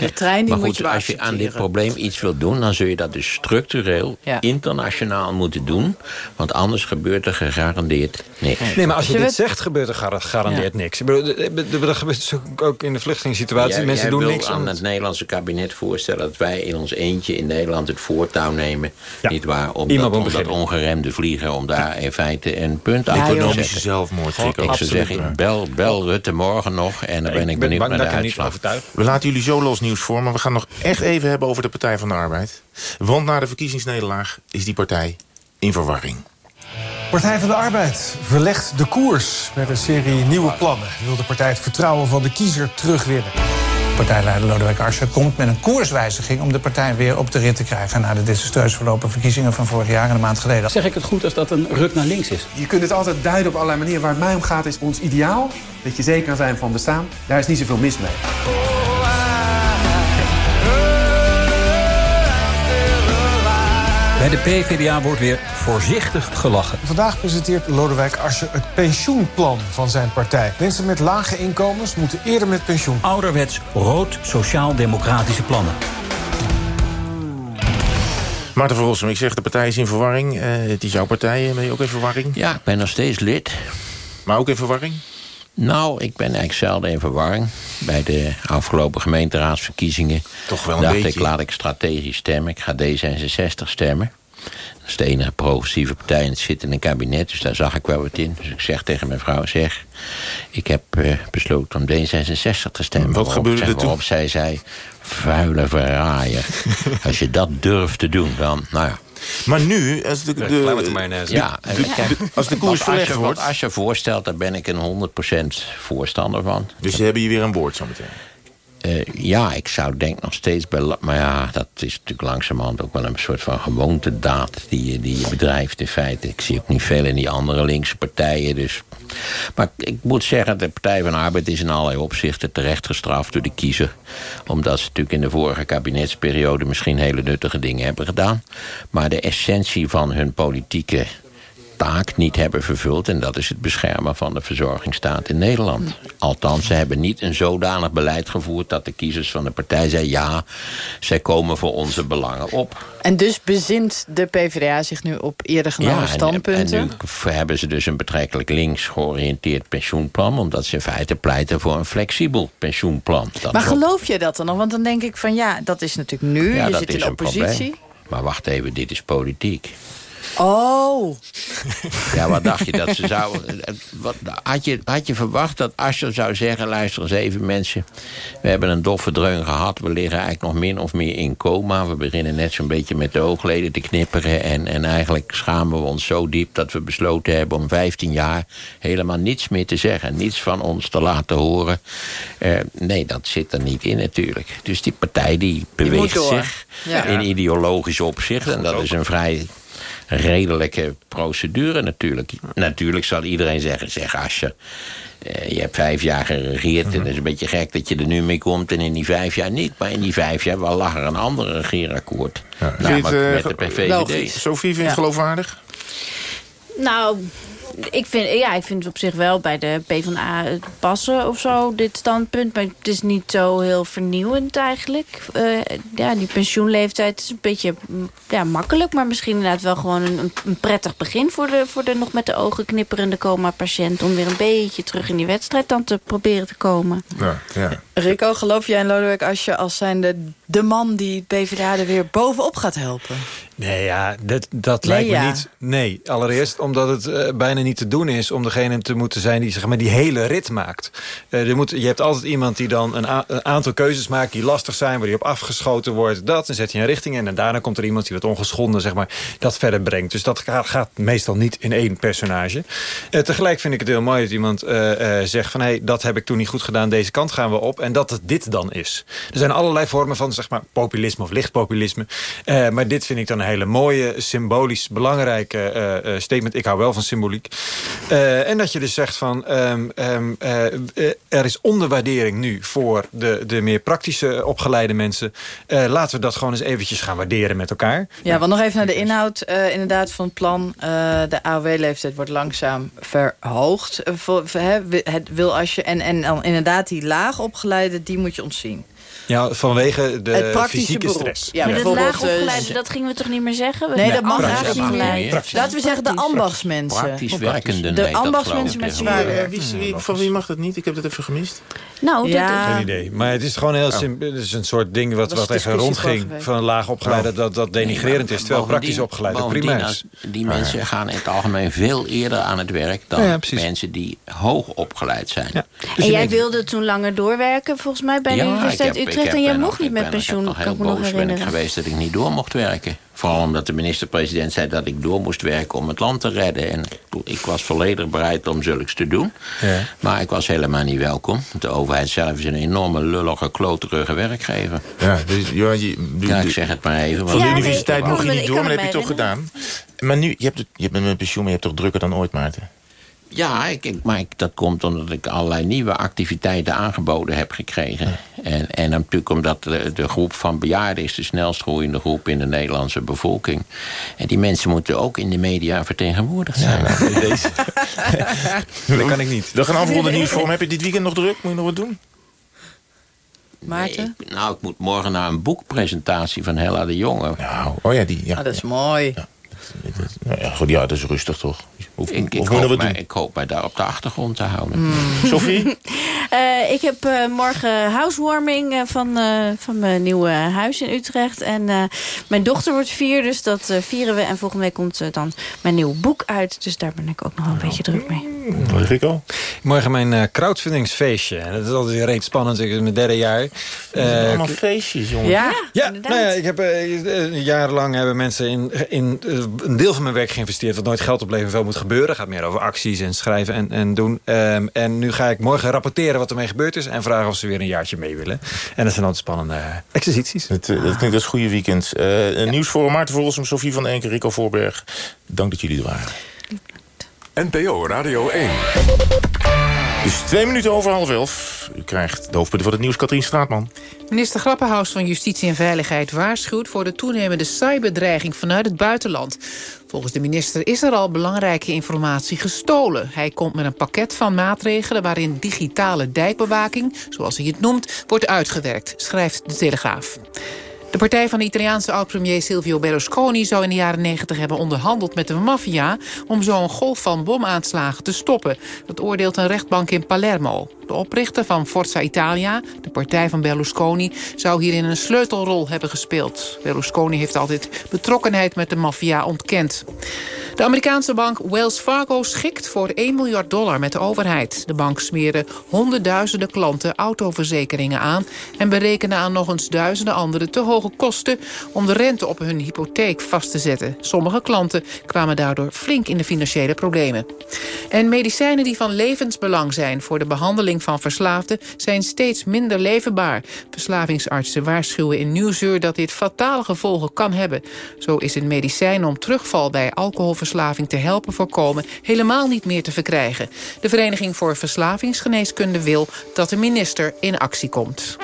Speaker 13: Maar de trein die
Speaker 32: maar
Speaker 13: moet
Speaker 32: goed,
Speaker 13: je wel
Speaker 32: als je aan dit probleem iets wil doen... dan zul je dat dus structureel,
Speaker 13: Ja.
Speaker 32: internationaal moeten doen. Want anders gebeurt er gegarandeerd niks.
Speaker 30: Nee, maar als je dit zegt, gebeurt er gar- garandeerd niks. Ik bedoel, dat gebeurt dus ook- in de vluchtelingssituatie.
Speaker 32: Jij-
Speaker 30: Mensen
Speaker 32: jij
Speaker 30: doen
Speaker 32: wil
Speaker 30: niks.
Speaker 32: aan het Nederlandse kabinet voorstellen... dat wij in ons eentje in Nederland het voortouw nemen. Niet waar? Om
Speaker 30: Iemand
Speaker 32: dat,
Speaker 30: moet
Speaker 32: om dat
Speaker 30: beginnen.
Speaker 32: ongeremde vliegen... om daar in feite een punt aan te
Speaker 14: Economische zelfmoord,
Speaker 32: Ik zou zeggen, bel, bel Rutte morgen nog... en dan ben ik,
Speaker 30: ben
Speaker 32: benieuwd
Speaker 30: bang
Speaker 32: naar
Speaker 30: dat
Speaker 32: de uitslag.
Speaker 14: We laten jullie zo los nieuws voor, maar we gaan nog echt even hebben over de Partij van de Arbeid. Want na de verkiezingsnederlaag is die partij in verwarring.
Speaker 33: Partij van de Arbeid verlegt de koers met een serie nieuwe plannen. Wil de partij het vertrouwen van de kiezer terugwinnen.
Speaker 34: Partijleider Lodewijk Asscher komt met een koerswijziging... om de partij weer op de rit te krijgen... na de desastreus verlopen verkiezingen van vorig jaar en een maand geleden.
Speaker 35: Zeg ik het goed als dat een ruk naar links is?
Speaker 36: Je kunt het altijd duiden op allerlei manieren. Waar het mij om gaat is ons ideaal. Dat je zeker kan zijn van bestaan. Daar is niet zoveel mis mee.
Speaker 35: Bij de PvdA wordt weer voorzichtig gelachen.
Speaker 33: Vandaag presenteert Lodewijk Asscher het pensioenplan van zijn partij. Mensen met lage inkomens moeten eerder met pensioen.
Speaker 35: Ouderwets rood sociaal-democratische plannen.
Speaker 14: Maarten van Rossum, ik zeg de partij is in verwarring. Eh, het is jouw partij, eh, ben je ook in verwarring?
Speaker 32: Ja, ik ben nog steeds lid.
Speaker 14: Maar ook in verwarring?
Speaker 32: Nou, ik ben eigenlijk zelden in verwarring. Bij de afgelopen gemeenteraadsverkiezingen...
Speaker 14: Toch wel een
Speaker 32: dacht
Speaker 14: beetje.
Speaker 32: ik, laat ik strategisch stemmen. Ik ga D66 stemmen. Dat is de enige progressieve partij in het zittende kabinet. Dus daar zag ik wel wat in. Dus ik zeg tegen mijn vrouw, zeg... ik heb eh, besloten om D66 te stemmen.
Speaker 14: Wat gebeurde
Speaker 32: zeg,
Speaker 14: er toen?
Speaker 32: Waarop zij zei, vuile verraaier. Als je dat durft te doen, dan... Nou ja,
Speaker 14: Maar nu, als de,
Speaker 30: met de
Speaker 32: ja,
Speaker 14: de- de- als de koers verlegd wordt...
Speaker 32: Wat Asscher voorstelt, daar ben ik een 100% voorstander van.
Speaker 14: Dus ze hebben je weer aan boord zometeen.
Speaker 32: Eh, ja, ik zou denk nog steeds bij... Maar ja, dat is natuurlijk langzamerhand ook wel een soort van gewoontedaad... die je, die je bedrijft in feite. Ik zie ook niet veel in die andere linkse partijen. Dus. Maar ik moet zeggen, de Partij van Arbeid is in allerlei opzichten terecht gestraft door de kiezer. Omdat ze natuurlijk in de vorige kabinetsperiode... misschien hele nuttige dingen hebben gedaan. Maar de essentie van hun politieke taak niet hebben vervuld. En dat is het beschermen van de verzorgingsstaat in Nederland. Althans, ze hebben niet een zodanig beleid gevoerd... dat de kiezers van de partij zeiden... ja, zij komen voor onze belangen op.
Speaker 13: En dus bezint de PvdA zich nu op eerder genomen
Speaker 32: en,
Speaker 13: standpunten.
Speaker 32: en nu hebben ze dus een betrekkelijk links georiënteerd pensioenplan... omdat ze in feite pleiten voor een flexibel pensioenplan. Dat
Speaker 13: maar geloof je dat dan nog? Want dan denk ik van ja, dat is natuurlijk nu.
Speaker 32: ja,
Speaker 13: je
Speaker 32: dat
Speaker 13: zit
Speaker 32: is
Speaker 13: in
Speaker 32: een
Speaker 13: oppositie.
Speaker 32: probleem. Maar wacht even, dit is politiek.
Speaker 13: Oh,
Speaker 32: Ja, wat dacht je dat ze zou... Wat, had, je, had je verwacht dat Asscher zou zeggen... luister eens even mensen, we hebben een doffe dreun gehad... we liggen eigenlijk nog min of meer in coma... we beginnen net zo'n beetje met de oogleden te knipperen... En, en eigenlijk schamen we ons zo diep dat we besloten hebben... om 15 jaar helemaal niets meer te zeggen... niets van ons te laten horen. Eh, nee, dat zit er niet in natuurlijk. Dus die partij die beweegt zich
Speaker 13: Ja.
Speaker 32: in ideologisch opzicht... en dat is een vrij redelijke procedure natuurlijk. Natuurlijk zal iedereen zeggen, zeg Asje... eh, je hebt vijf jaar geregeerd en het is een beetje gek dat je er nu mee komt... en in die vijf jaar niet. Maar in die vijf jaar wel lag er een ander regeerakkoord.
Speaker 14: Je
Speaker 32: Namelijk
Speaker 14: het,
Speaker 32: met
Speaker 14: eh,
Speaker 32: de PVV.
Speaker 14: Sophie, vind je het
Speaker 31: Ja.
Speaker 14: geloofwaardig?
Speaker 31: Nou, ik vind, ja, ik vind het op zich wel bij de PvdA passen of zo, dit standpunt. Maar het is niet zo heel vernieuwend eigenlijk. Eh, ja, die pensioenleeftijd is een beetje mm, ja, makkelijk. Maar misschien inderdaad wel gewoon een, een prettig begin... Voor de, voor de nog met de ogen knipperende coma-patiënt... om weer een beetje terug in die wedstrijd dan te proberen te komen.
Speaker 14: Ja, ja.
Speaker 13: Rico, geloof jij in Lodewijk Asscher als zijnde de man die PvdA er weer bovenop gaat helpen?
Speaker 30: Nee, ja, dat, dat lijkt me niet. Nee, allereerst omdat het eh, bijna niet te doen is... om degene te moeten zijn die zeg maar, die hele rit maakt. Er moet, je hebt altijd iemand die dan een, aantal keuzes maakt... die lastig zijn, waar die op afgeschoten wordt. Dat, dan zet je een richting in. En daarna komt er iemand die dat ongeschonden zeg maar, dat verder brengt. Dus dat gaat, gaat meestal niet in één personage. Eh, tegelijk vind ik het heel mooi dat iemand zegt van... Hey, dat heb ik toen niet goed gedaan, deze kant gaan we op. En dat het dit dan is. Er zijn allerlei vormen van zeg maar, populisme of lichtpopulisme. Eh, maar dit vind ik dan een hele mooie, symbolisch belangrijke eh, eh, statement. Ik hou wel van symboliek. En dat je dus zegt van... ehm, ehm, eh, eh, er is onderwaardering nu voor de, de meer praktische opgeleide mensen. Laten we dat gewoon eens eventjes gaan waarderen met elkaar.
Speaker 13: Ja, want nog even naar de inhoud inderdaad van het plan. De AOW-leeftijd wordt langzaam verhoogd. Het wil als je, en, en inderdaad die laag opgeleide, die moet je ontzien.
Speaker 30: Ja, vanwege de
Speaker 13: Het praktische
Speaker 30: fysieke
Speaker 13: beroep.
Speaker 30: stress.
Speaker 13: Ja,
Speaker 31: Maar dat
Speaker 13: bijvoorbeeld,
Speaker 31: laag
Speaker 13: eh,
Speaker 31: opgeleide, dat gingen we toch niet meer zeggen? We-
Speaker 13: Nee, dat mag eigenlijk niet
Speaker 31: opgeleide.
Speaker 13: meer.
Speaker 31: Praktisch.
Speaker 13: Laten we zeggen de ambachtsmensen.
Speaker 32: Praktisch werkenden.
Speaker 13: De
Speaker 32: dat,
Speaker 13: ambachtsmensen met.
Speaker 14: Wie, wie- van wie mag dat niet? Ik heb dat even gemist.
Speaker 31: Nou,
Speaker 13: Ja.
Speaker 30: Geen idee. Maar het is gewoon heel
Speaker 14: Oh.
Speaker 30: simpel. Het is een soort ding wat,
Speaker 13: Dat
Speaker 30: wat even rondging. Van een laag opgeleide
Speaker 14: Oh.
Speaker 30: dat dat denigrerend is. Terwijl praktisch opgeleide prima is.
Speaker 32: Die mensen gaan in het algemeen veel eerder aan het werk... dan
Speaker 30: Ja, ja,
Speaker 32: mensen die hoog opgeleid zijn.
Speaker 30: Ja.
Speaker 31: En jij wilde toen langer doorwerken, volgens mij, bij de
Speaker 32: Ja,
Speaker 31: Universiteit
Speaker 32: heb-
Speaker 31: En jij
Speaker 32: ben
Speaker 31: mocht
Speaker 32: nog-
Speaker 31: niet met
Speaker 32: ben- ik
Speaker 31: pensioen,
Speaker 32: nog heel
Speaker 31: nog
Speaker 32: boos ben ik geweest dat ik niet door mocht werken. Vooral omdat de minister-president zei dat ik door moest werken om het land te redden. En ik was volledig bereid om zulks te doen.
Speaker 30: Ja.
Speaker 32: Maar ik was helemaal niet welkom. De overheid zelf is een enorme lullige, kloterige werkgever.
Speaker 14: Ja, dus, ja, je,
Speaker 32: Ja, ik zeg het maar even.
Speaker 14: Van de universiteit mocht je
Speaker 31: me-
Speaker 14: niet door, maar heb je toch gedaan. Maar nu, je hebt, het, je bent met pensioen, maar je hebt toch drukker dan ooit, Maarten?
Speaker 32: Ja, ik, ik- maar ik- dat komt omdat ik allerlei nieuwe activiteiten aangeboden heb gekregen. En, en natuurlijk omdat de, de groep van bejaarden is de snelst groeiende groep in de Nederlandse bevolking. En die mensen moeten ook in de media vertegenwoordigd zijn.
Speaker 14: Deze.
Speaker 30: Dat kan ik niet.
Speaker 14: We gaan afronden nieuwsvorm. Heb je dit weekend nog druk? Moet je nog wat doen?
Speaker 13: Maarten?
Speaker 32: Ik- nou, ik moet morgen naar een boekpresentatie van Hella de Jonge.
Speaker 14: Nou, oh ja, die. Ja.
Speaker 13: Ah, dat is mooi.
Speaker 14: Nou ja, goed, ja, dat is rustig toch? Of,
Speaker 32: Ik, ik, hoop mij,
Speaker 14: doen?
Speaker 32: ik hoop mij daar op de achtergrond te houden.
Speaker 13: Hmm.
Speaker 14: Sophie?
Speaker 31: Eh, ik heb eh, morgen housewarming eh, van, eh, van mijn nieuwe huis in Utrecht. En eh, mijn dochter wordt vier, dus dat vieren we. En volgende week komt dan mijn nieuw boek uit. Dus daar ben ik ook nog wel een beetje druk mee.
Speaker 14: Rico?
Speaker 30: Morgen mijn crowdfundingsfeestje. En Dat is altijd weer reeds spannend. Ik in mijn derde jaar. Eh,
Speaker 14: allemaal feestjes, jongen.
Speaker 13: Ja,
Speaker 30: Ja, nou ja, ik heb jarenlang hebben mensen in, in een deel van mijn werk geïnvesteerd... wat nooit geld oplevert, veel moet gebeuren. Het gaat meer over acties en schrijven en, en doen. Ehm, en nu ga ik morgen rapporteren wat ermee gebeurd is... en vragen of ze weer een jaartje mee willen. En dat zijn altijd spannende eh, exercities.
Speaker 14: Dat, eh, dat klinkt als goede weekend. Eh een nieuws voor Maarten Volsum, Sofie van Enken, Rico Voorberg. Dank dat jullie er waren.
Speaker 37: NPO Radio 1.
Speaker 14: Dus twee minuten over half elf. U krijgt de hoofdpunten van het nieuws, Katrien Straatman.
Speaker 1: Minister Grappenhaus van Justitie en Veiligheid waarschuwt... voor de toenemende cyberdreiging vanuit het buitenland. Volgens de minister is er al belangrijke informatie gestolen. Hij komt met een pakket van maatregelen... waarin digitale dijkbewaking, zoals hij het noemt, wordt uitgewerkt... schrijft de Telegraaf. De partij van de Italiaanse oud-premier Silvio Berlusconi... zou in de jaren 90 hebben onderhandeld met de maffia... om zo een golf van bomaanslagen te stoppen. Dat oordeelt een rechtbank in Palermo. De oprichter van Forza Italia, de partij van Berlusconi... zou hierin een sleutelrol hebben gespeeld. Berlusconi heeft altijd betrokkenheid met de maffia ontkend. De Amerikaanse bank Wells Fargo schikt voor 1 miljard dollar met de overheid. De bank smeerde honderdduizenden klanten autoverzekeringen aan... en berekende aan nog eens duizenden anderen te kosten... om de rente op hun hypotheek vast te zetten. Sommige klanten kwamen daardoor flink in de financiële problemen. En medicijnen die van levensbelang zijn voor de behandeling van verslaafden... zijn steeds minder leverbaar. Verslavingsartsen waarschuwen in Nieuwsuur dat dit fatale gevolgen kan hebben. Zo is een medicijn om terugval bij alcoholverslaving te helpen voorkomen... helemaal niet meer te verkrijgen. De Vereniging voor Verslavingsgeneeskunde wil dat de minister in actie komt.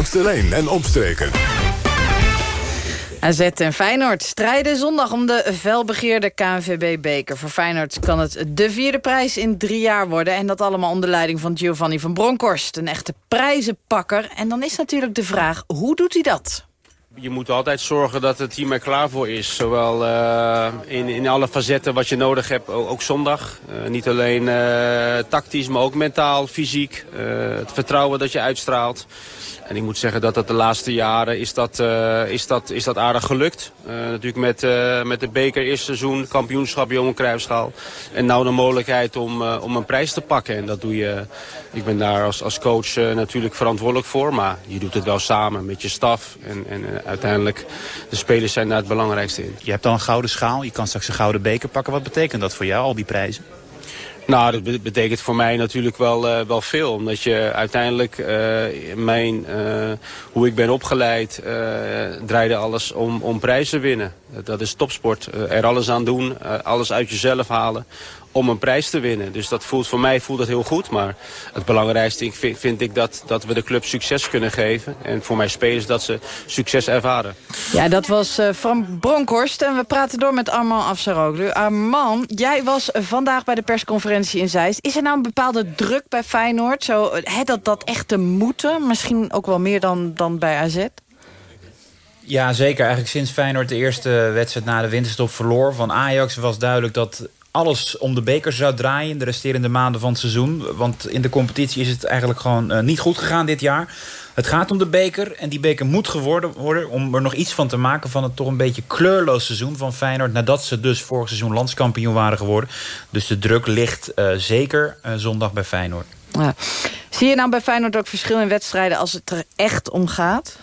Speaker 37: Langs de lijn en omstreken.
Speaker 13: AZ en Feyenoord strijden zondag om de felbegeerde KNVB-beker. Voor Feyenoord kan het de vierde prijs in drie jaar worden. En dat allemaal onder leiding van Giovanni van Bronckhorst. Een echte prijzenpakker. En dan is natuurlijk de vraag, hoe doet hij dat?
Speaker 27: Je moet altijd zorgen dat het er klaar voor is. Zowel uh, in, in alle facetten wat je nodig hebt, ook zondag. Uh, niet alleen uh, tactisch, maar ook mentaal, fysiek. het vertrouwen dat je uitstraalt. En ik moet zeggen dat dat de laatste jaren is dat, is dat, is dat aardig gelukt. natuurlijk met, met de beker eerste seizoen, kampioenschap, jonge kruisschaal. En nou de mogelijkheid om, om een prijs te pakken. En dat doe je, ik ben daar als, als coach natuurlijk verantwoordelijk voor. Maar je doet het wel samen met je staf en, en uiteindelijk de spelers zijn daar het belangrijkste in.
Speaker 38: Je hebt dan een gouden schaal, je kan straks een gouden beker pakken. Wat betekent dat voor jou, al die prijzen?
Speaker 27: Nou, dat betekent voor mij natuurlijk wel, uh, wel veel. Omdat je uiteindelijk, uh, mijn, uh, hoe ik ben opgeleid, draaide alles om, om prijzen winnen. Dat is topsport. er alles aan doen, alles uit jezelf halen om een prijs te winnen. Dus dat voelt, voor mij voelt dat heel goed. Maar het belangrijkste vind, vind ik dat, dat we de club succes kunnen geven. En voor mijn spelers dat ze succes ervaren.
Speaker 13: Ja, dat was uh, Frank Bronkhorst. En we praten door met Armand Afsaroglu. Armand, jij was vandaag bij de persconferentie in Zeist. Is er nou een bepaalde druk bij Feyenoord? Zo, he, dat, dat echt te moeten? Misschien ook wel meer dan, dan bij AZ?
Speaker 27: Ja, zeker. Eigenlijk sinds Feyenoord de eerste wedstrijd na de winterstop verloor van Ajax... was duidelijk dat alles om de beker zou draaien de resterende maanden van het seizoen. Want in de competitie is het eigenlijk gewoon uh, niet goed gegaan dit jaar. Het gaat om de beker en die beker moet geworden worden... om er nog iets van te maken van het toch een beetje kleurloos seizoen van Feyenoord... nadat ze dus vorig seizoen landskampioen waren geworden. Dus de druk ligt uh, zeker uh, zondag bij Feyenoord.
Speaker 13: Ja. Zie je nou bij Feyenoord ook verschil in wedstrijden als het er echt om gaat?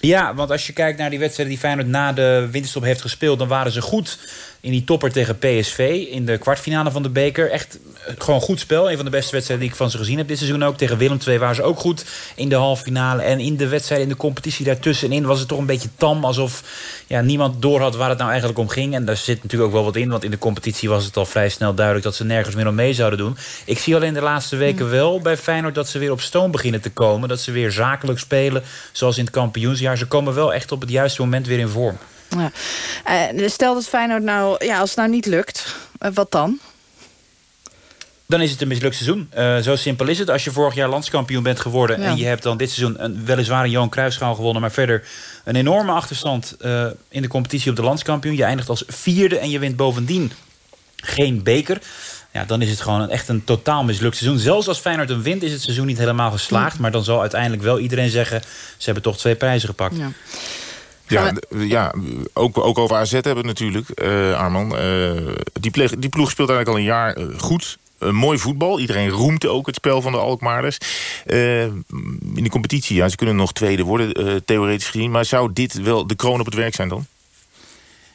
Speaker 27: Ja, want als je kijkt naar die wedstrijden die Feyenoord na de winterstop heeft gespeeld... dan waren ze goed in die topper tegen PSV in de kwartfinale van de beker. Echt eh, gewoon goed spel. Een van de beste wedstrijden die ik van ze gezien heb dit seizoen ook. Tegen Willem II waren ze ook goed in de halve finale. En in de wedstrijd in de competitie daartussenin was het toch een beetje tam. Alsof ja, niemand door had waar het nou eigenlijk om ging. En daar zit natuurlijk ook wel wat in. Want in de competitie was het al vrij snel duidelijk dat ze nergens meer om mee zouden doen. Ik zie alleen de laatste weken wel bij Feyenoord dat ze weer op stoom beginnen te komen. Dat ze weer zakelijk spelen zoals in het kampioensjaar. Ze komen wel echt op het juiste moment weer in vorm.
Speaker 13: Ja. Uh, stel dat Feyenoord nou, ja, als het nou niet lukt, uh, wat dan?
Speaker 27: Dan is het een mislukt seizoen. Uh, zo simpel is het. Als je vorig jaar landskampioen bent geworden... Ja. en je hebt dan dit seizoen een, weliswaar een Johan Cruijffschaal gewonnen... maar verder een enorme achterstand in de competitie op de landskampioen. Je eindigt als vierde en je wint bovendien geen beker. Ja, dan is het gewoon echt een totaal mislukt seizoen. Zelfs als Feyenoord een wint is het seizoen niet helemaal geslaagd. Maar dan zal uiteindelijk wel iedereen zeggen... ze hebben toch twee prijzen gepakt. Ja.
Speaker 14: Ja, ja ook, ook over AZ hebben we natuurlijk, uh, Arman. Uh, die, pleeg, die ploeg speelt eigenlijk al een jaar uh, goed. mooi voetbal. Iedereen roemt ook het spel van de Alkmaarders. in de competitie, ja, ze kunnen nog tweede worden, theoretisch gezien. Maar zou dit wel de kroon op het werk zijn dan?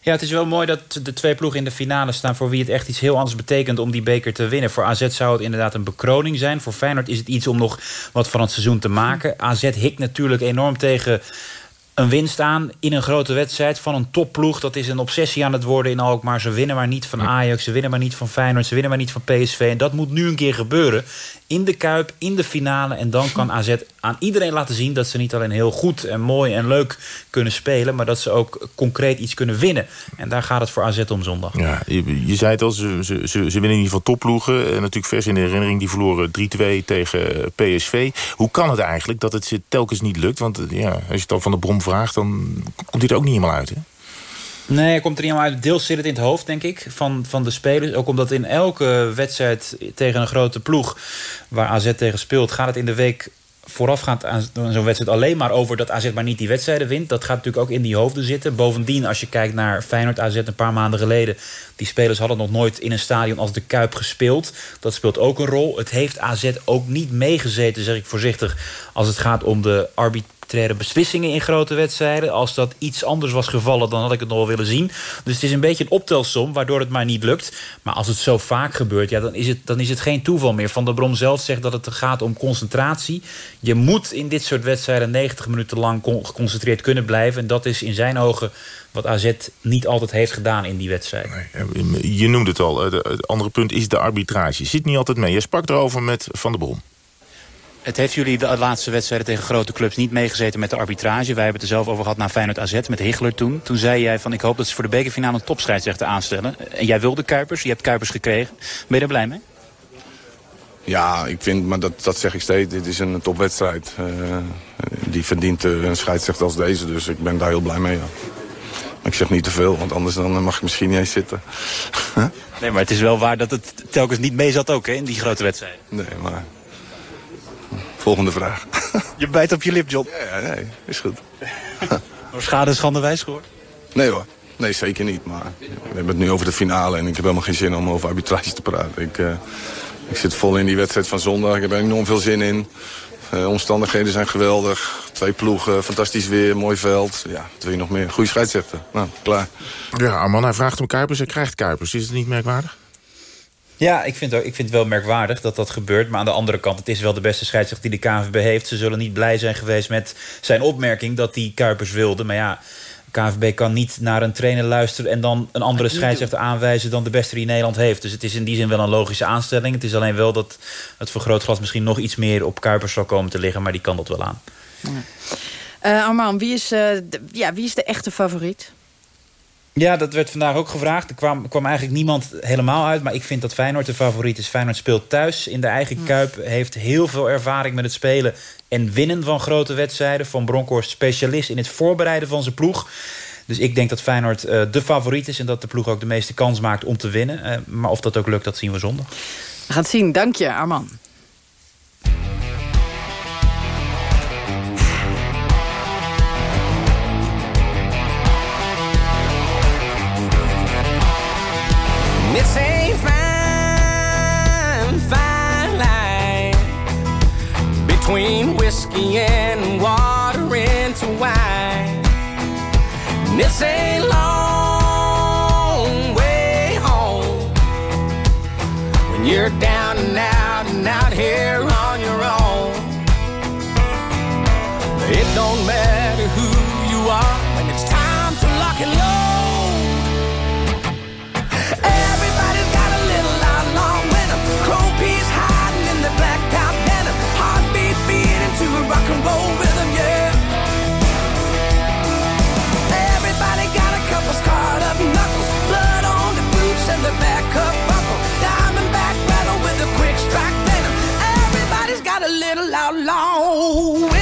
Speaker 27: Ja, het is wel mooi dat de twee ploegen in de finale staan... voor wie het echt iets heel anders betekent om die beker te winnen. Voor AZ zou het inderdaad een bekroning zijn. Voor Feyenoord is het iets om nog wat van het seizoen te maken. AZ hikt natuurlijk enorm tegen een winst aan in een grote wedstrijd van een topploeg. Dat is een obsessie aan het worden in Alkmaar. Ze winnen maar niet van Ajax, ze winnen maar niet van Feyenoord... ze winnen maar niet van PSV. En dat moet nu een keer gebeuren in de Kuip, in de finale. En dan kan AZ aan iedereen laten zien dat ze niet alleen heel goed en mooi en leuk kunnen spelen... maar dat ze ook concreet iets kunnen winnen. En daar gaat het voor AZ om zondag.
Speaker 14: Ja, je, zei het al, ze, ze, ze, winnen in ieder geval topploegen. En natuurlijk vers in de herinnering, die verloren 3-2 tegen PSV. Hoe kan het eigenlijk dat het ze telkens niet lukt? Want ja, als je het al van de brom vraagt, dan komt dit ook niet helemaal uit, hè?
Speaker 27: Nee, komt er niet helemaal uit. Deels zit het in het hoofd, denk ik, van, van de spelers. Ook omdat in elke wedstrijd tegen een grote ploeg... waar AZ tegen speelt, gaat het in de week voorafgaand aan zo'n wedstrijd alleen maar over dat AZ maar niet die wedstrijden wint. Dat gaat natuurlijk ook in die hoofden zitten. Bovendien, als je kijkt naar Feyenoord AZ een paar maanden geleden... die spelers hadden nog nooit in een stadion als de Kuip gespeeld. Dat speelt ook een rol. Het heeft AZ ook niet meegezeten, zeg ik voorzichtig... als het gaat om de arbitratie arbitraire beslissingen in grote wedstrijden. Als dat iets anders was gevallen, dan had ik het nog wel willen zien. Dus het is een beetje een optelsom, waardoor het maar niet lukt. Maar als het zo vaak gebeurt, ja, dan, is het, dan is het geen toeval meer. Van der Brom zelf zegt dat het gaat om concentratie. Je moet in dit soort wedstrijden 90 minuten lang geconcentreerd kunnen blijven. En dat is in zijn ogen wat AZ niet altijd heeft gedaan in die wedstrijd.
Speaker 14: je noemde het al, het andere punt is de arbitrage. Zit niet altijd mee. Je sprak erover met Van der Brom.
Speaker 27: Het heeft jullie de laatste wedstrijden tegen grote clubs niet meegezeten met de arbitrage. Wij hebben het er zelf over gehad naar Feyenoord AZ met Higler toen. Toen zei jij van ik hoop dat ze voor de bekerfinale een topscheidsrechter aanstellen. En jij wilde Kuipers, je hebt Kuipers gekregen. Ben je daar blij mee?
Speaker 39: Ja, ik vind, maar dat, dat zeg ik steeds, dit is een topwedstrijd. Uh, die verdient een scheidsrechter als deze, dus ik ben daar heel blij mee. Ja. Maar ik zeg niet te veel, want anders dan mag ik misschien niet eens zitten.
Speaker 40: nee, maar het is wel waar dat het telkens niet mee zat ook, hè, in die grote wedstrijd.
Speaker 39: Nee, maar... Volgende vraag.
Speaker 40: je bijt op je lip, John.
Speaker 39: Ja, nee, is goed.
Speaker 40: maar schade en schande wijs gehoord?
Speaker 39: Nee hoor. Nee, zeker niet. Maar we hebben het nu over de finale en ik heb helemaal geen zin om over arbitrage te praten. Ik, uh, ik zit vol in die wedstrijd van zondag. Ik heb er enorm veel zin in. Uh, omstandigheden zijn geweldig. Twee ploegen, fantastisch weer, mooi veld. Ja, wat wil je nog meer? Goede scheidsrechter. Nou, klaar.
Speaker 14: Ja, Arman, hij vraagt om Kuipers, hij krijgt Kuipers. Is het niet merkwaardig?
Speaker 27: Ja, ik vind, ook, ik vind het wel merkwaardig dat dat gebeurt. Maar aan de andere kant, het is wel de beste scheidsrechter die de KNVB heeft. Ze zullen niet blij zijn geweest met zijn opmerking dat hij Kuipers wilde. Maar ja, KNVB kan niet naar een trainer luisteren... en dan een andere scheidsrechter aanwijzen dan de beste die Nederland heeft. Dus het is in die zin wel een logische aanstelling. Het is alleen wel dat het vergrootglas misschien nog iets meer op Kuipers zal komen te liggen. Maar die kan dat wel aan.
Speaker 13: Ja. Uh, Arman, wie is, uh, de, ja, wie is de echte favoriet?
Speaker 27: Ja, dat werd vandaag ook gevraagd. Er kwam, kwam eigenlijk niemand helemaal uit. Maar ik vind dat Feyenoord de favoriet is. Feyenoord speelt thuis in de eigen hm. Kuip. Heeft heel veel ervaring met het spelen en winnen van grote wedstrijden. Van Bronkhorst specialist in het voorbereiden van zijn ploeg. Dus ik denk dat Feyenoord uh, de favoriet is... en dat de ploeg ook de meeste kans maakt om te winnen. Uh, maar of dat ook lukt, dat zien we zondag.
Speaker 13: We gaan het zien. Dank je, Arman.
Speaker 41: It's a fine, fine line between whiskey and water into wine. And it's a long way home when you're down and out and out here on your own. It don't matter who a couple scarred up knuckles, blood on the boots and the backup buckle, diamond back with a quick strike venom. Everybody's got a little outlaw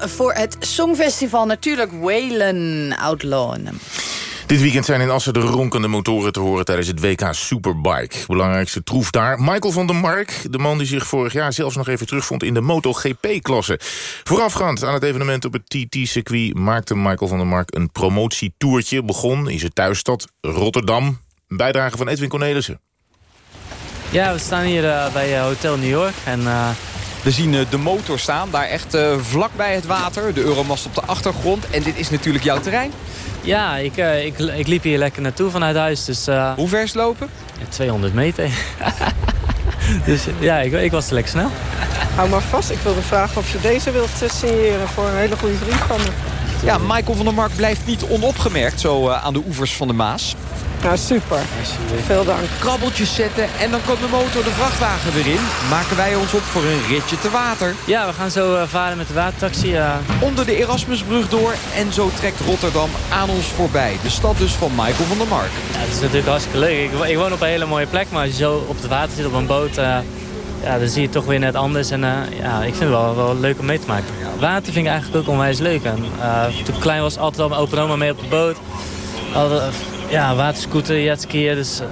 Speaker 13: voor het Songfestival. Natuurlijk Whalen Outlaw.
Speaker 14: Dit weekend zijn in Assen de ronkende motoren te horen tijdens het WK Superbike. Belangrijkste troef daar, Michael van der Mark. De man die zich vorig jaar zelfs nog even terugvond in de MotoGP-klasse. Voorafgaand aan het evenement op het TT-circuit... maakte Michael van der Mark een promotietoertje. Begon in zijn thuisstad Rotterdam. Een bijdrage van Edwin Cornelissen.
Speaker 42: Ja, we staan hier uh, bij uh, Hotel New York en... Uh...
Speaker 43: We zien de motor staan, daar echt uh, vlak bij het water. De Euromast op de achtergrond. En dit is natuurlijk jouw terrein.
Speaker 42: Ja, ik, uh, ik, ik liep hier lekker naartoe vanuit huis. Dus, uh,
Speaker 43: Hoe ver is lopen?
Speaker 42: Ja, 200 meter. Dus ja, ik, ik was lekker snel.
Speaker 44: Hou maar vast. Ik wilde vragen of je deze wilt eh, signeren voor een hele goede vriend van me.
Speaker 43: Ja, Michael van der Mark blijft niet onopgemerkt zo eh, aan de oevers van de Maas.
Speaker 44: Nou, super. Veel dank.
Speaker 43: Krabbeltjes zetten en dan komt de motor de vrachtwagen weer in. Maken wij ons op voor een ritje te water.
Speaker 42: Ja, we gaan zo eh, varen met de watertaxi. eh.
Speaker 43: Onder de Erasmusbrug door en zo trekt Rotterdam aan ons voorbij. De stad dus van Michael van der Mark.
Speaker 42: Ja, het is natuurlijk hartstikke leuk. Ik, wo- ik woon op een hele mooie plek, maar als je zo op het water zit op een boot... eh, ja, dan zie je het toch weer net anders. En eh, ja, ik vind het wel, wel leuk om mee te maken. Water vind ik eigenlijk ook onwijs leuk. En, eh, toen ik klein was, altijd al mijn opa en oma mee op de boot. Altijd, ja, waterscooter, jetskiën. Dus eh,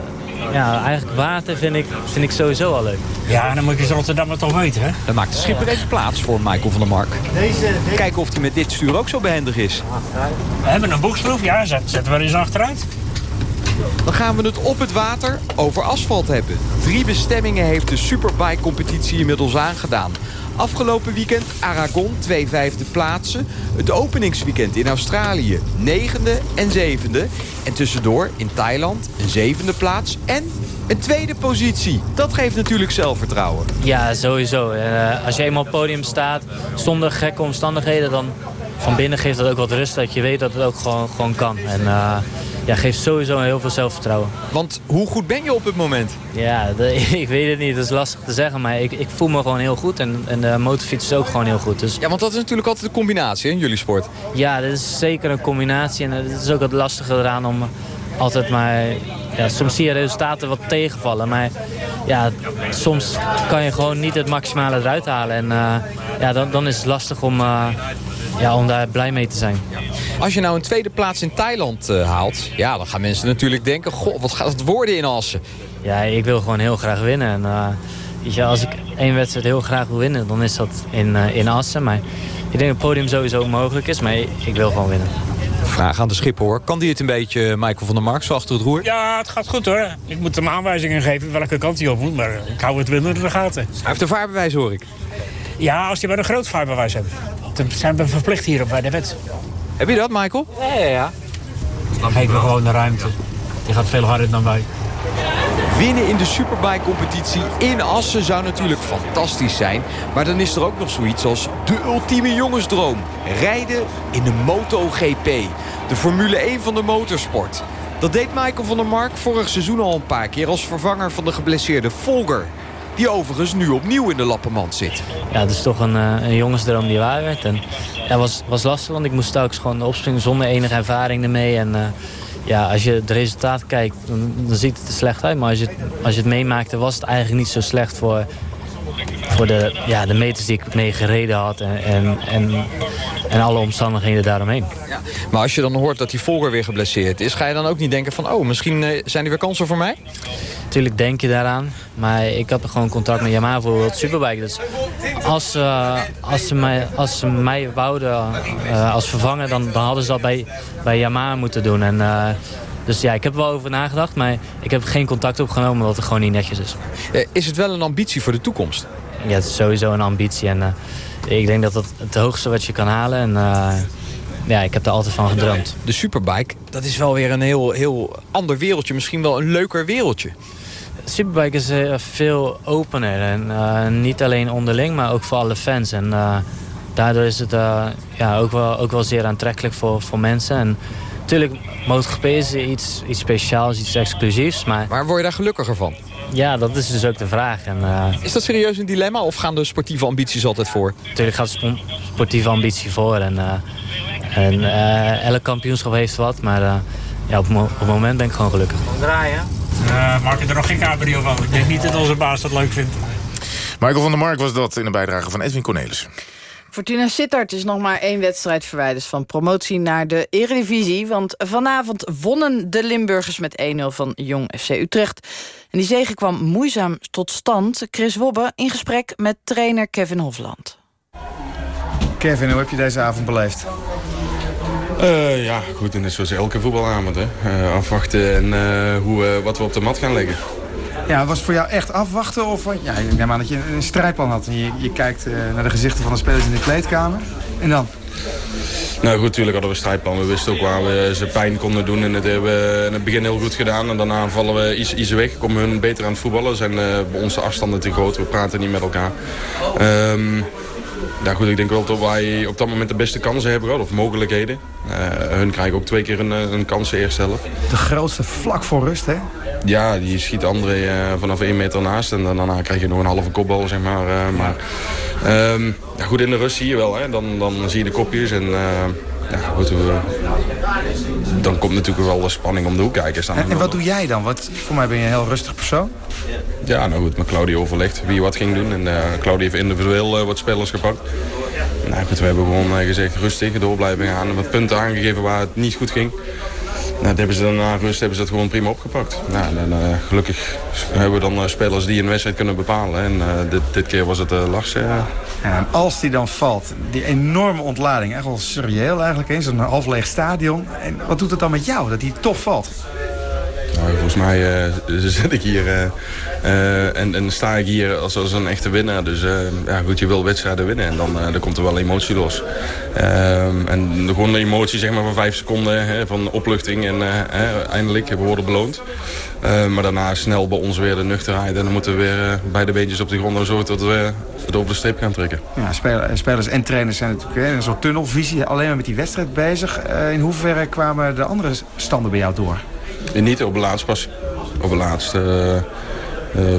Speaker 42: ja, eigenlijk water vind ik, vind ik sowieso al leuk.
Speaker 45: Ja, dan moet je als Rotterdammer toch weten, hè?
Speaker 43: Dan maakt de schipper even plaats voor Michael van der Mark. Kijken of hij met dit stuur ook zo behendig is.
Speaker 45: We hebben een boekschroef, ja, zet, zetten we er eens achteruit.
Speaker 43: Dan gaan we het op het water over asfalt hebben. Drie bestemmingen heeft de Superbike-competitie inmiddels aangedaan. Afgelopen weekend Aragon, twee vijfde plaatsen. Het openingsweekend in Australië, negende en zevende. En tussendoor in Thailand een zevende plaats en een tweede positie. Dat geeft natuurlijk zelfvertrouwen.
Speaker 42: Ja, sowieso. Eh, als je eenmaal op het podium staat, zonder gekke omstandigheden... dan van binnen geeft dat ook wat rust, dat je weet dat het ook gewoon, gewoon kan. En eh, ja, geeft sowieso heel veel zelfvertrouwen.
Speaker 43: Want hoe goed ben je op het moment?
Speaker 42: Ja, de- ik weet het niet. Dat is lastig te zeggen. Maar ik, ik voel me gewoon heel goed. En, en de motorfiets is ook gewoon heel goed. Dus
Speaker 43: Ja, want dat is natuurlijk altijd de combinatie in jullie sport.
Speaker 42: ja, dit is zeker een combinatie. En het is ook het lastige eraan om altijd maar... Ja, soms zie je resultaten wat tegenvallen. Maar ja, soms kan je gewoon niet het maximale eruit halen. En eh, ja, dan, dan is het lastig om, eh, ja, om daar blij mee te zijn.
Speaker 43: Als je nou een tweede plaats in Thailand eh, haalt... ja, dan gaan mensen natuurlijk denken... goh, wat gaat het worden in Assen?
Speaker 42: Ja, ik wil gewoon heel graag winnen. En, eh, weet je, als ik één wedstrijd heel graag wil winnen, dan is dat in, eh, in Assen. Maar ik denk dat het podium sowieso mogelijk is, maar ik wil gewoon winnen.
Speaker 43: Vraag aan de schipper hoor. Kan die het een beetje, Michael van der Mark, zo achter het roer?
Speaker 45: Ja, het gaat goed hoor. Ik moet hem aanwijzingen geven welke kant hij op moet. Maar ik hou het winnen in de gaten.
Speaker 43: Hij heeft een vaarbewijs hoor ik.
Speaker 45: Ja, als je maar een groot vaarbewijs hebt. Dan zijn we verplicht hierop bij de wet.
Speaker 43: Heb je dat, Michael?
Speaker 45: Ja, ja, ja. Dan geven we gewoon de ruimte. Die gaat veel harder dan wij.
Speaker 43: Winnen in de Superbike-competitie in Assen zou natuurlijk fantastisch zijn. Maar dan is er ook nog zoiets als de ultieme jongensdroom. Rijden in de MotoGP. De Formule 1 van de motorsport. Dat deed Michael van der Mark vorig seizoen al een paar keer... als vervanger van de geblesseerde Volger. Die overigens nu opnieuw in de lappenmand zit.
Speaker 42: Ja, het is toch een, eh, een jongensdroom die waar werd. En ja, was, was lastig, want ik moest telkens gewoon opspringen zonder enige ervaring ermee. En eh, ja, als je het resultaat kijkt, dan, dan ziet het er slecht uit. Maar als je, het- als je het meemaakte, was het eigenlijk niet zo slecht voor, voor de, ja, de meters die ik mee gereden had. En, en, en, en alle omstandigheden daaromheen.
Speaker 43: Maar als je dan hoort dat die Volger weer geblesseerd is... ga je dan ook niet denken van... oh, misschien eh, zijn er weer kansen voor mij?
Speaker 42: Natuurlijk denk je daaraan. Maar ik had gewoon contact met Yamaha voor World Superbike. Dus als, eh, als, ze, mij, als ze mij wouden eh, als vervanger... Dan, dan hadden ze dat bij, bij Yamaha moeten doen. En, eh, dus ja, ik heb er wel over nagedacht. Maar ik heb geen contact opgenomen omdat het gewoon niet netjes is.
Speaker 43: Is het wel een ambitie voor de toekomst?
Speaker 42: Ja, het is sowieso een ambitie. En ik denk dat dat het hoogste wat je kan halen. En ja, ik heb er altijd van gedroomd.
Speaker 43: De Superbike, dat is wel weer een heel, heel ander wereldje. Misschien wel een leuker wereldje.
Speaker 42: Superbike is eh, veel opener. En, eh, niet alleen onderling, maar ook voor alle fans. En eh, daardoor is het ja, ook, wel, ook wel zeer aantrekkelijk voor, voor mensen. En natuurlijk, MotoGP is iets, iets speciaals, iets exclusiefs. Maar,
Speaker 43: maar word je daar gelukkiger van?
Speaker 42: Ja, dat is dus ook de vraag. En,
Speaker 43: Is dat serieus een dilemma of gaan de sportieve ambities altijd voor?
Speaker 42: natuurlijk gaat spo- sportieve ambitie voor. En, eh, en elk kampioenschap heeft wat. Maar ja, op, het mo- op het moment ben ik gewoon gelukkig.
Speaker 45: Draaien. Uh, maak je er nog geen cabrio van. Ik denk niet dat onze baas dat leuk vindt.
Speaker 14: Michael van der Mark was dat in een bijdrage van Edwin Cornelis.
Speaker 13: Fortuna Sittard is nog maar één wedstrijd verwijderd van promotie naar de Eredivisie. Want vanavond wonnen de Limburgers met 1-0 van Jong FC Utrecht. En die zege kwam moeizaam tot stand. Chris Wobbe in gesprek met trainer Kevin Hofland.
Speaker 46: Kevin, hoe heb je deze avond beleefd?
Speaker 47: Eh, ja, goed. En dat is zoals elke voetbalavond. Hè. Eh, afwachten en eh, hoe, wat we op de mat gaan leggen.
Speaker 46: Ja, was het voor jou echt afwachten? Of, ja, ik neem aan dat je een strijdplan had. En je, je kijkt naar de gezichten van de spelers in de kleedkamer. En dan?
Speaker 47: Nou goed, natuurlijk hadden we een strijdplan. We wisten ook waar we ze pijn konden doen. En dat hebben we in het begin heel goed gedaan. En daarna vallen we iets, iets weg. Komen hun beter aan het voetballen. Zijn bij onze afstanden te groot. We praten niet met elkaar. Um, ja, goed, ik denk wel dat wij op dat moment de beste kansen hebben gehad. Of mogelijkheden. Uh, hun krijgen ook twee keer een, een kans de eerste helft.
Speaker 46: De grootste vlak voor rust, hè?
Speaker 47: Ja, die schiet André uh, vanaf één meter naast. En daarna krijg je nog een halve kopbal, zeg maar. Uh, maar um, ja, goed, in de rust zie je wel. Hè. Dan, dan zie je de kopjes en... Ja, goed, dan komt natuurlijk wel de spanning om de hoek kijken. Staan
Speaker 46: en, en wat doe jij dan? Wat, voor mij ben je een heel rustig persoon.
Speaker 47: Ja, nou goed, met Claudia overlegd wie wat ging doen. En uh, heeft individueel uh, wat spelers gepakt. Nou goed, we hebben gewoon uh, gezegd rustig door blijven gaan. Wat punten aangegeven waar het niet goed ging. Nou, dat hebben ze dan na rust hebben ze dat gewoon prima opgepakt. Nou, uh, gelukkig hebben we dan uh, spelers die een wedstrijd kunnen bepalen. En uh, dit, dit, keer was het uh, Lars.
Speaker 46: Ja, en als die dan valt, die enorme ontlading, echt wel surreëel eigenlijk. Zo'n half leeg stadion. En wat doet het dan met jou, dat die toch valt?
Speaker 47: Volgens mij uh, zit ik hier uh, uh, en, en, sta ik hier als, als een echte winnaar. Dus ja, goed, je wil wedstrijden winnen en dan, dan komt er wel emotie los. Ehm, en gewoon de emotie zeg maar, van vijf seconden hè, van opluchting en eindelijk, we worden beloond. Maar daarna snel bij ons weer de nuchterheid en dan moeten we weer bij de beentjes op de grond zorgen dat we het over de streep gaan trekken.
Speaker 46: Ja, spelers en trainers zijn natuurlijk in een soort tunnelvisie, alleen maar met die wedstrijd bezig. in hoeverre kwamen de andere standen bij jou door?
Speaker 47: En niet op het laatst pas. Op het laatst, uh, uh,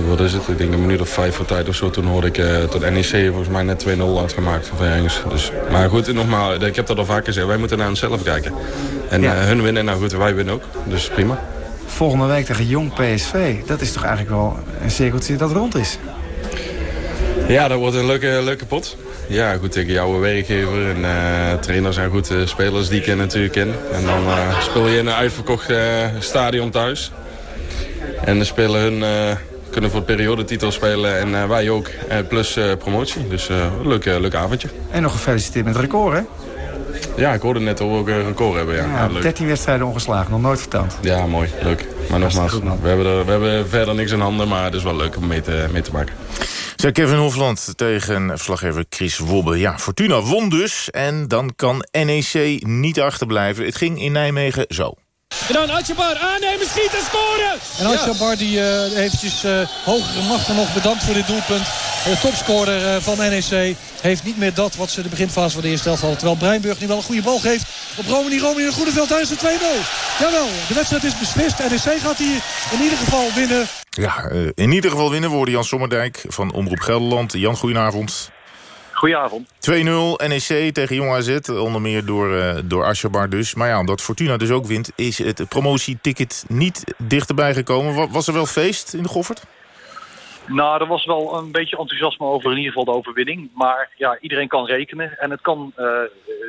Speaker 47: wat is het? Ik denk een minuut of vijf voor tijd of zo. Toen hoorde ik uh, tot NEC volgens mij net 2-0 uitgemaakt. Of ergens. Dus, maar goed, nogmaals, ik heb dat al vaker gezegd. Wij moeten naar onszelf kijken. En ja. hun winnen, nou goed, wij winnen ook. Dus prima.
Speaker 46: Volgende week tegen Jong PSV. Dat is toch eigenlijk wel een cirkeltje dat rond is?
Speaker 47: Ja, dat wordt een leuke, leuke pot. Ja, goed tegen jouw werkgever en uh, trainers en goed uh, spelers die ik natuurlijk ken. En dan uh, speel je in een uitverkocht stadion thuis. En dan spelen hun, kunnen voor periodetitel spelen en wij ook. plus promotie. Dus een leuk, leuk avondje.
Speaker 46: En nog gefeliciteerd met het record, hè?
Speaker 47: Ja, ik hoorde net dat we ook een record hebben. Ja.
Speaker 46: Ja, ja 13 wedstrijden ongeslagen, nog nooit verteld.
Speaker 47: Ja, mooi, leuk. Maar nogmaals, we, hebben er, we hebben verder niks in handen, maar het is wel leuk om mee te, mee te maken.
Speaker 14: Zei Kevin Hofland tegen verslaggever Chris Wobbe. Ja, Fortuna won dus en dan kan NEC niet achterblijven. Het ging in Nijmegen zo.
Speaker 48: En dan Atjebar aannemen, schieten, scoren! En Atjebar die uh, eventjes uh, hogere machten nog bedankt voor dit doelpunt. De topscorer uh, van NEC heeft niet meer dat wat ze de beginfase van de eerste helft hadden. Terwijl Breinburg nu wel een goede bal geeft op Romani. Romani in Goedeveld tijdens de 2-0. Jawel, de wedstrijd is beslist. NEC gaat hier in ieder geval winnen.
Speaker 14: Ja, in ieder geval winnen worden Jan Sommerdijk van Omroep Gelderland. Jan, goedenavond.
Speaker 49: Goedenavond. 2-0
Speaker 14: NEC tegen Jong AZ, onder meer door, uh, door Asjabar dus. Maar ja, omdat Fortuna dus ook wint, is het promotieticket niet dichterbij gekomen. Was er wel feest in de Goffert?
Speaker 49: Nou, er was wel een beetje enthousiasme over in ieder geval de overwinning. Maar ja, iedereen kan rekenen. En het kan uh,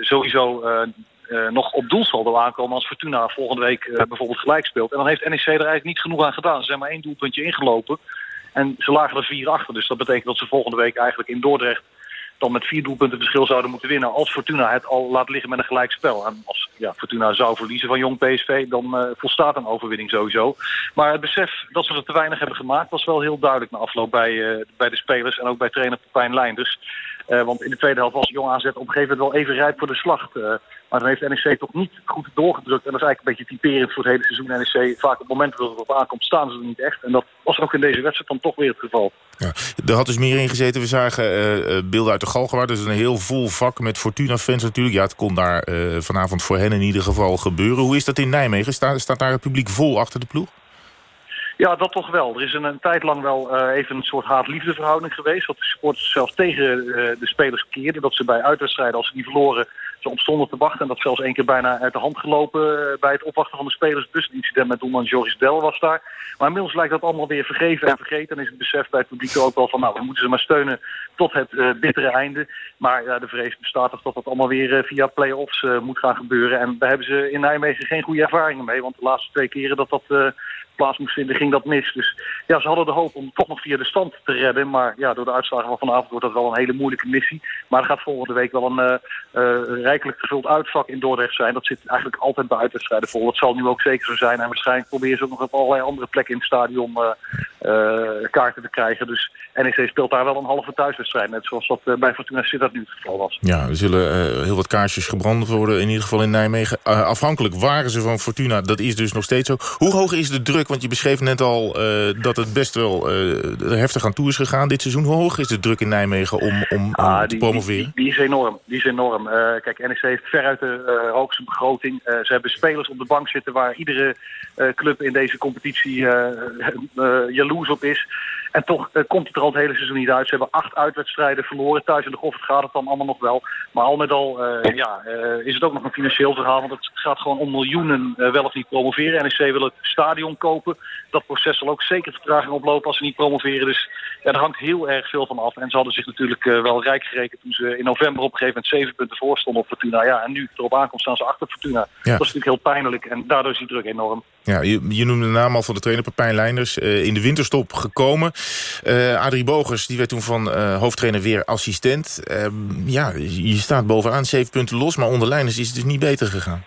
Speaker 49: sowieso uh, nog op doelsaldo aankomen als Fortuna volgende week bijvoorbeeld gelijk speelt. En dan heeft NEC er eigenlijk niet genoeg aan gedaan. Ze zijn maar één doelpuntje ingelopen. En ze lagen er vier achter. Dus dat betekent dat ze volgende week eigenlijk in Dordrecht dan met vier doelpunten verschil zouden moeten winnen... als Fortuna het al laat liggen met een gelijkspel. En als ja, Fortuna zou verliezen van Jong PSV, dan uh, volstaat een overwinning sowieso. Maar het besef dat ze er te weinig hebben gemaakt... was wel heel duidelijk na afloop bij, uh, bij de spelers en ook bij trainer Pepijn Leinders. Uh, want in de tweede helft was Jong AZ op een gegeven moment wel even rijp voor de slag. maar dan heeft NEC toch niet goed doorgedrukt. En dat is eigenlijk een beetje typerend voor het hele seizoen. NEC, vaak op het moment dat het op aankomt, staan ze er niet echt. En dat was ook in deze wedstrijd dan toch weer het geval.
Speaker 14: Ja, er had dus meer in gezeten. We zagen uh, beelden uit de Galgenwaard. Dus een heel vol vak met Fortuna-fans natuurlijk. Ja, het kon daar vanavond voor hen in ieder geval gebeuren. Hoe is dat in Nijmegen? Staat daar het publiek vol achter de ploeg?
Speaker 49: Ja, dat toch wel. Er is een, een tijd lang wel uh, even een soort haat-liefde verhouding geweest. Dat de supporters zelfs tegen uh, de spelers keerden. Dat ze bij uitwedstrijden, als ze die verloren, ze op stonden te wachten. En dat zelfs één keer bijna uit de hand gelopen uh, bij het opwachten van de spelersbus. Een incident met doelman Joris Del was daar. Maar inmiddels lijkt dat allemaal weer vergeven en vergeten. En is het besef bij het publiek ook wel van, nou, we moeten ze maar steunen tot het bittere einde. Maar ja, de vrees bestaat toch dat dat allemaal weer via play-offs moet gaan gebeuren. En daar hebben ze in Nijmegen geen goede ervaringen mee. Want de laatste twee keren dat dat plaats moest vinden, ging dat mis. Dus ja, ze hadden de hoop om toch nog via de stand te redden. Maar ja, door de uitslagen van vanavond wordt dat wel een hele moeilijke missie. Maar er gaat volgende week wel een uh, rijkelijk gevuld uitvak in Dordrecht zijn. Dat zit eigenlijk altijd bij uitwedstrijden vol. Dat zal nu ook zeker zo zijn. En waarschijnlijk proberen ze ook nog op allerlei andere plekken in het stadion uh, kaarten te krijgen. Dus NEC speelt daar wel een halve thuiswedstrijd. Net zoals dat bij Fortuna Sittard nu het geval was.
Speaker 14: Ja, er zullen heel wat kaarsjes gebrand worden. In ieder geval in Nijmegen. afhankelijk waren ze van Fortuna. Dat is dus nog steeds zo. Hoe hoog is de druk? Want je beschreef net al dat het best wel heftig aan toe is gegaan dit seizoen. Hoe hoog is de druk in Nijmegen om, om, om
Speaker 49: ah,
Speaker 14: te
Speaker 49: die,
Speaker 14: promoveren?
Speaker 49: Die, die, is enorm. Die is enorm. Uh, kijk, NEC heeft veruit de hoogste begroting. Ze hebben spelers op de bank zitten waar iedere club in deze competitie jaloers op is. En toch uh, komt het er al het hele seizoen niet uit. Ze hebben acht uitwedstrijden verloren. Thuis in de Goffert gaat het dan allemaal nog wel. Maar al met al uh, ja, uh, is het ook nog een financieel verhaal. Want het gaat gewoon om miljoenen wel of niet promoveren. NEC wil het stadion kopen. Dat proces zal ook zeker vertraging oplopen als ze niet promoveren. Dus ja, er hangt heel erg veel van af. En ze hadden zich natuurlijk wel rijk gerekend toen ze in november op een gegeven moment zeven punten voor stonden op Fortuna. Ja, en nu erop aankomt staan ze achter Fortuna. Ja. Dat is natuurlijk heel pijnlijk. En daardoor is die druk enorm.
Speaker 14: Ja, je, je noemde de naam al van de trainer Pepijn Leinders. in de winterstop gekomen. Uh, Adrie Bogers die werd toen van uh, hoofdtrainer weer assistent. Uh, ja, je staat bovenaan, zeven punten los. Maar onder Leinders is het dus niet beter gegaan.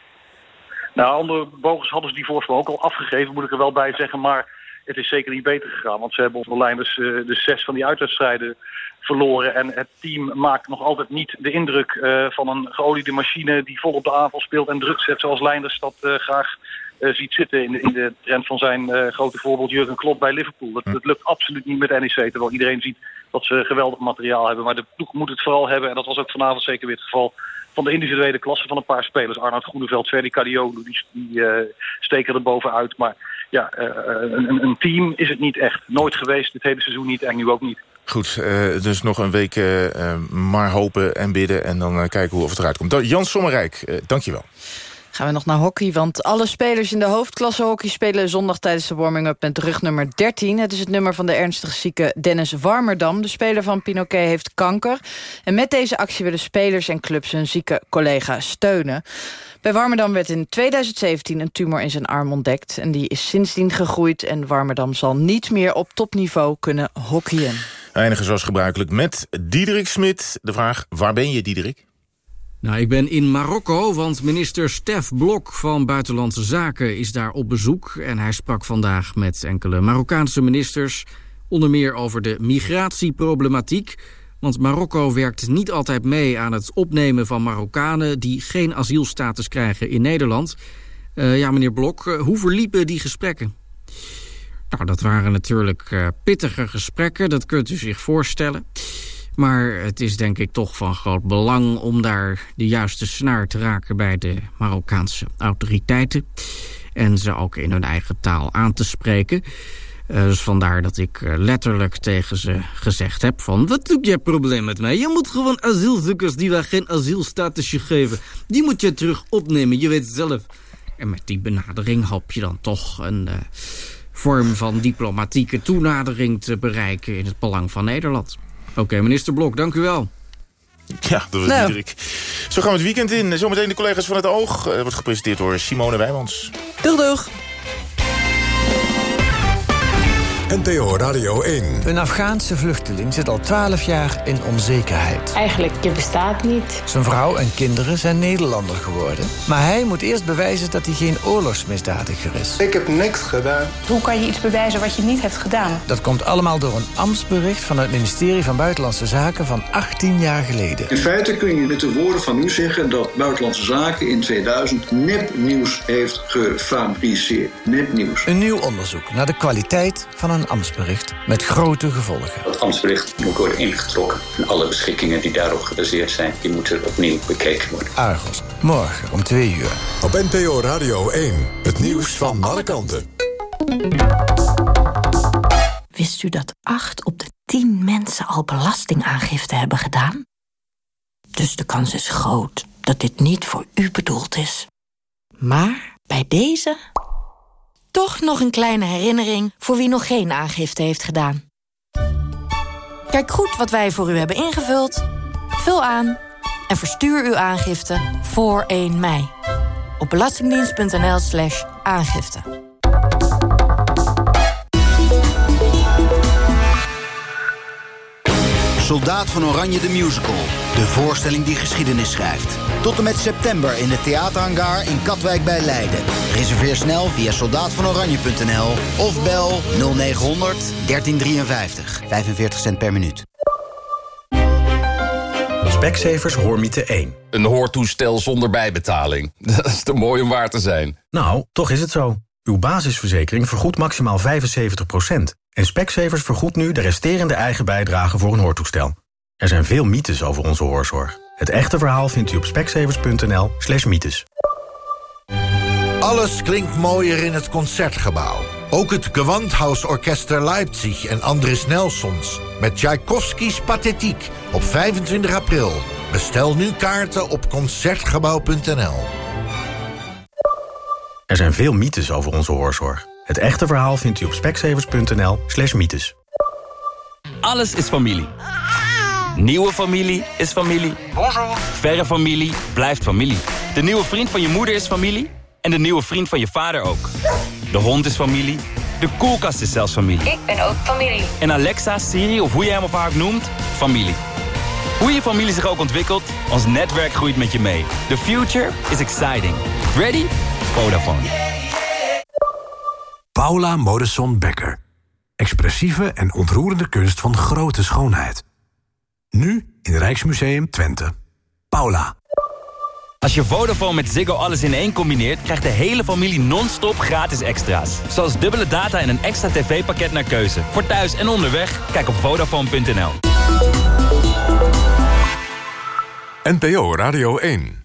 Speaker 49: Nou, onder Bogers hadden ze die voorspel ook al afgegeven, moet ik er wel bij zeggen. Maar het is zeker niet beter gegaan. Want ze hebben onder Leinders de zes van die uitwedstrijden verloren. En het team maakt nog altijd niet de indruk van een geoliede machine... die vol op de aanval speelt en druk zet zoals Leinders dat graag uh, ziet zitten in de, in de trend van zijn uh, grote voorbeeld Jurgen Klopp bij Liverpool. Dat, dat, lukt absoluut niet met NEC, terwijl iedereen ziet dat ze geweldig materiaal hebben. Maar de ploeg moet het vooral hebben, en dat was ook vanavond zeker weer het geval, van de individuele klasse van een paar spelers. Arnoud Groeneveld, Ferdi Cardiolo, die, die uh, steken er bovenuit. Maar ja, een, een, team is het niet echt. Nooit geweest, dit hele seizoen niet en nu ook niet.
Speaker 14: Goed, uh, dus nog een week maar hopen en bidden en dan kijken hoe of het eruit komt. Jan Sommerrijk, dankjewel.
Speaker 13: Gaan we nog naar hockey, want alle spelers in de hoofdklasse hockey... spelen zondag tijdens de warming-up met rugnummer 13. Het is het nummer van de ernstig zieke Dennis Warmerdam. De speler van Pinoquet heeft kanker. En met deze actie willen spelers en clubs hun zieke collega steunen. Bij Warmerdam werd in 2017 een tumor in zijn arm ontdekt. En die is sindsdien gegroeid en Warmerdam zal niet meer op topniveau kunnen hockeyen.
Speaker 14: Eindigen zoals gebruikelijk met Diederik Smit. De vraag, waar ben je Diederik?
Speaker 50: Nou, ik ben in Marokko, want minister Stef Blok van Buitenlandse Zaken is daar op bezoek. En hij sprak vandaag met enkele Marokkaanse ministers... onder meer over de migratieproblematiek. Want Marokko werkt niet altijd mee aan het opnemen van Marokkanen... die geen asielstatus krijgen in Nederland. Uh, ja, meneer Blok, uh, hoe verliepen die gesprekken? Nou, dat waren natuurlijk uh, pittige gesprekken, dat kunt u zich voorstellen... Maar het is denk ik toch van groot belang om daar de juiste snaar te raken bij de Marokkaanse autoriteiten. En ze ook in hun eigen taal aan te spreken. Uh, dus vandaar dat ik uh, letterlijk tegen ze gezegd heb van... wat doet je probleem met mij? Je moet gewoon asielzoekers die wij geen asielstatusje geven... die moet je terug opnemen, je weet zelf. En met die benadering hoop je dan toch een uh, vorm van diplomatieke toenadering te bereiken... in het belang van Nederland. Oké, okay, minister Blok, dank u wel.
Speaker 14: Ja, dat was nou. Diederik. Zo gaan we het weekend in. Zometeen de collega's van het Oog. Uh, wordt gepresenteerd door Simone Wijmans.
Speaker 13: Doeg, doeg.
Speaker 37: NTO Radio 1.
Speaker 51: Een Afghaanse vluchteling zit al 12 jaar in onzekerheid.
Speaker 52: Eigenlijk, je bestaat niet.
Speaker 51: Zijn vrouw en kinderen zijn Nederlander geworden. Maar hij moet eerst bewijzen dat hij geen oorlogsmisdadiger is.
Speaker 53: Ik heb niks gedaan.
Speaker 52: Hoe kan je iets bewijzen wat je niet hebt gedaan?
Speaker 51: Dat komt allemaal door een ambtsbericht van het ministerie van Buitenlandse Zaken van 18 jaar geleden.
Speaker 53: In feite kun je met de woorden van u zeggen dat Buitenlandse Zaken in 2000 nepnieuws heeft gefabriceerd. Nepnieuws.
Speaker 51: Een nieuw onderzoek naar de kwaliteit van een ambtsbericht met grote gevolgen.
Speaker 54: Het ambtsbericht moet worden ingetrokken. En alle beschikkingen die daarop gebaseerd zijn, die moeten opnieuw bekeken worden.
Speaker 51: Argos, morgen om twee uur.
Speaker 37: Op NPO Radio 1, het nieuws van alle kanten.
Speaker 55: Wist u dat 8 op de 10 mensen al belastingaangifte hebben gedaan? Dus de kans is groot dat dit niet voor u bedoeld is. Maar bij deze toch nog een kleine herinnering voor wie nog geen aangifte heeft gedaan. Kijk goed wat wij voor u hebben ingevuld. Vul aan en verstuur uw aangifte voor 1 mei. Op belastingdienst.nl slash aangifte.
Speaker 56: Soldaat van Oranje de Musical. De voorstelling die geschiedenis schrijft. Tot en met september in de theaterhangar in Katwijk bij Leiden. Reserveer snel via soldaatvanoranje.nl of bel 0900 1353. 45 cent per minuut.
Speaker 57: Specsavers Hoormiete 1.
Speaker 53: Een hoortoestel zonder bijbetaling. Dat is te mooi om waar te zijn.
Speaker 57: Nou, toch is het zo. Uw basisverzekering vergoedt maximaal 75%. En Specsavers vergoedt nu de resterende eigen bijdrage voor een hoortoestel. Er zijn veel mythes over onze hoorzorg. Het echte verhaal vindt u op specsavers.nl slash mythes.
Speaker 11: Alles klinkt mooier in het Concertgebouw. Ook het Gewandhausorchester Leipzig en Andris Nelsons... met Tchaikovskis Pathetiek op 25 april. Bestel nu kaarten op Concertgebouw.nl.
Speaker 57: Er zijn veel mythes over onze hoorzorg. Het echte verhaal vindt u op specsavers.nl slash mythes.
Speaker 58: Alles is familie. Nieuwe familie is familie.
Speaker 59: Bonjour.
Speaker 58: Verre familie blijft familie. De nieuwe vriend van je moeder is familie. En de nieuwe vriend van je vader ook. De hond is familie. De koelkast is zelfs familie.
Speaker 59: Ik ben ook familie.
Speaker 58: En Alexa, Siri of hoe je hem of haar ook noemt, familie. Hoe je familie zich ook ontwikkelt, ons netwerk groeit met je mee. The future is exciting. Ready? Vodafone.
Speaker 60: Paula Modesson Becker. Expressieve en ontroerende kunst van grote schoonheid. Nu in Rijksmuseum Twente. Paula.
Speaker 58: Als je Vodafone met Ziggo alles in één combineert... krijgt de hele familie non-stop gratis extra's. Zoals dubbele data en een extra tv-pakket naar keuze. Voor thuis en onderweg, kijk op Vodafone.nl.
Speaker 37: NPO Radio 1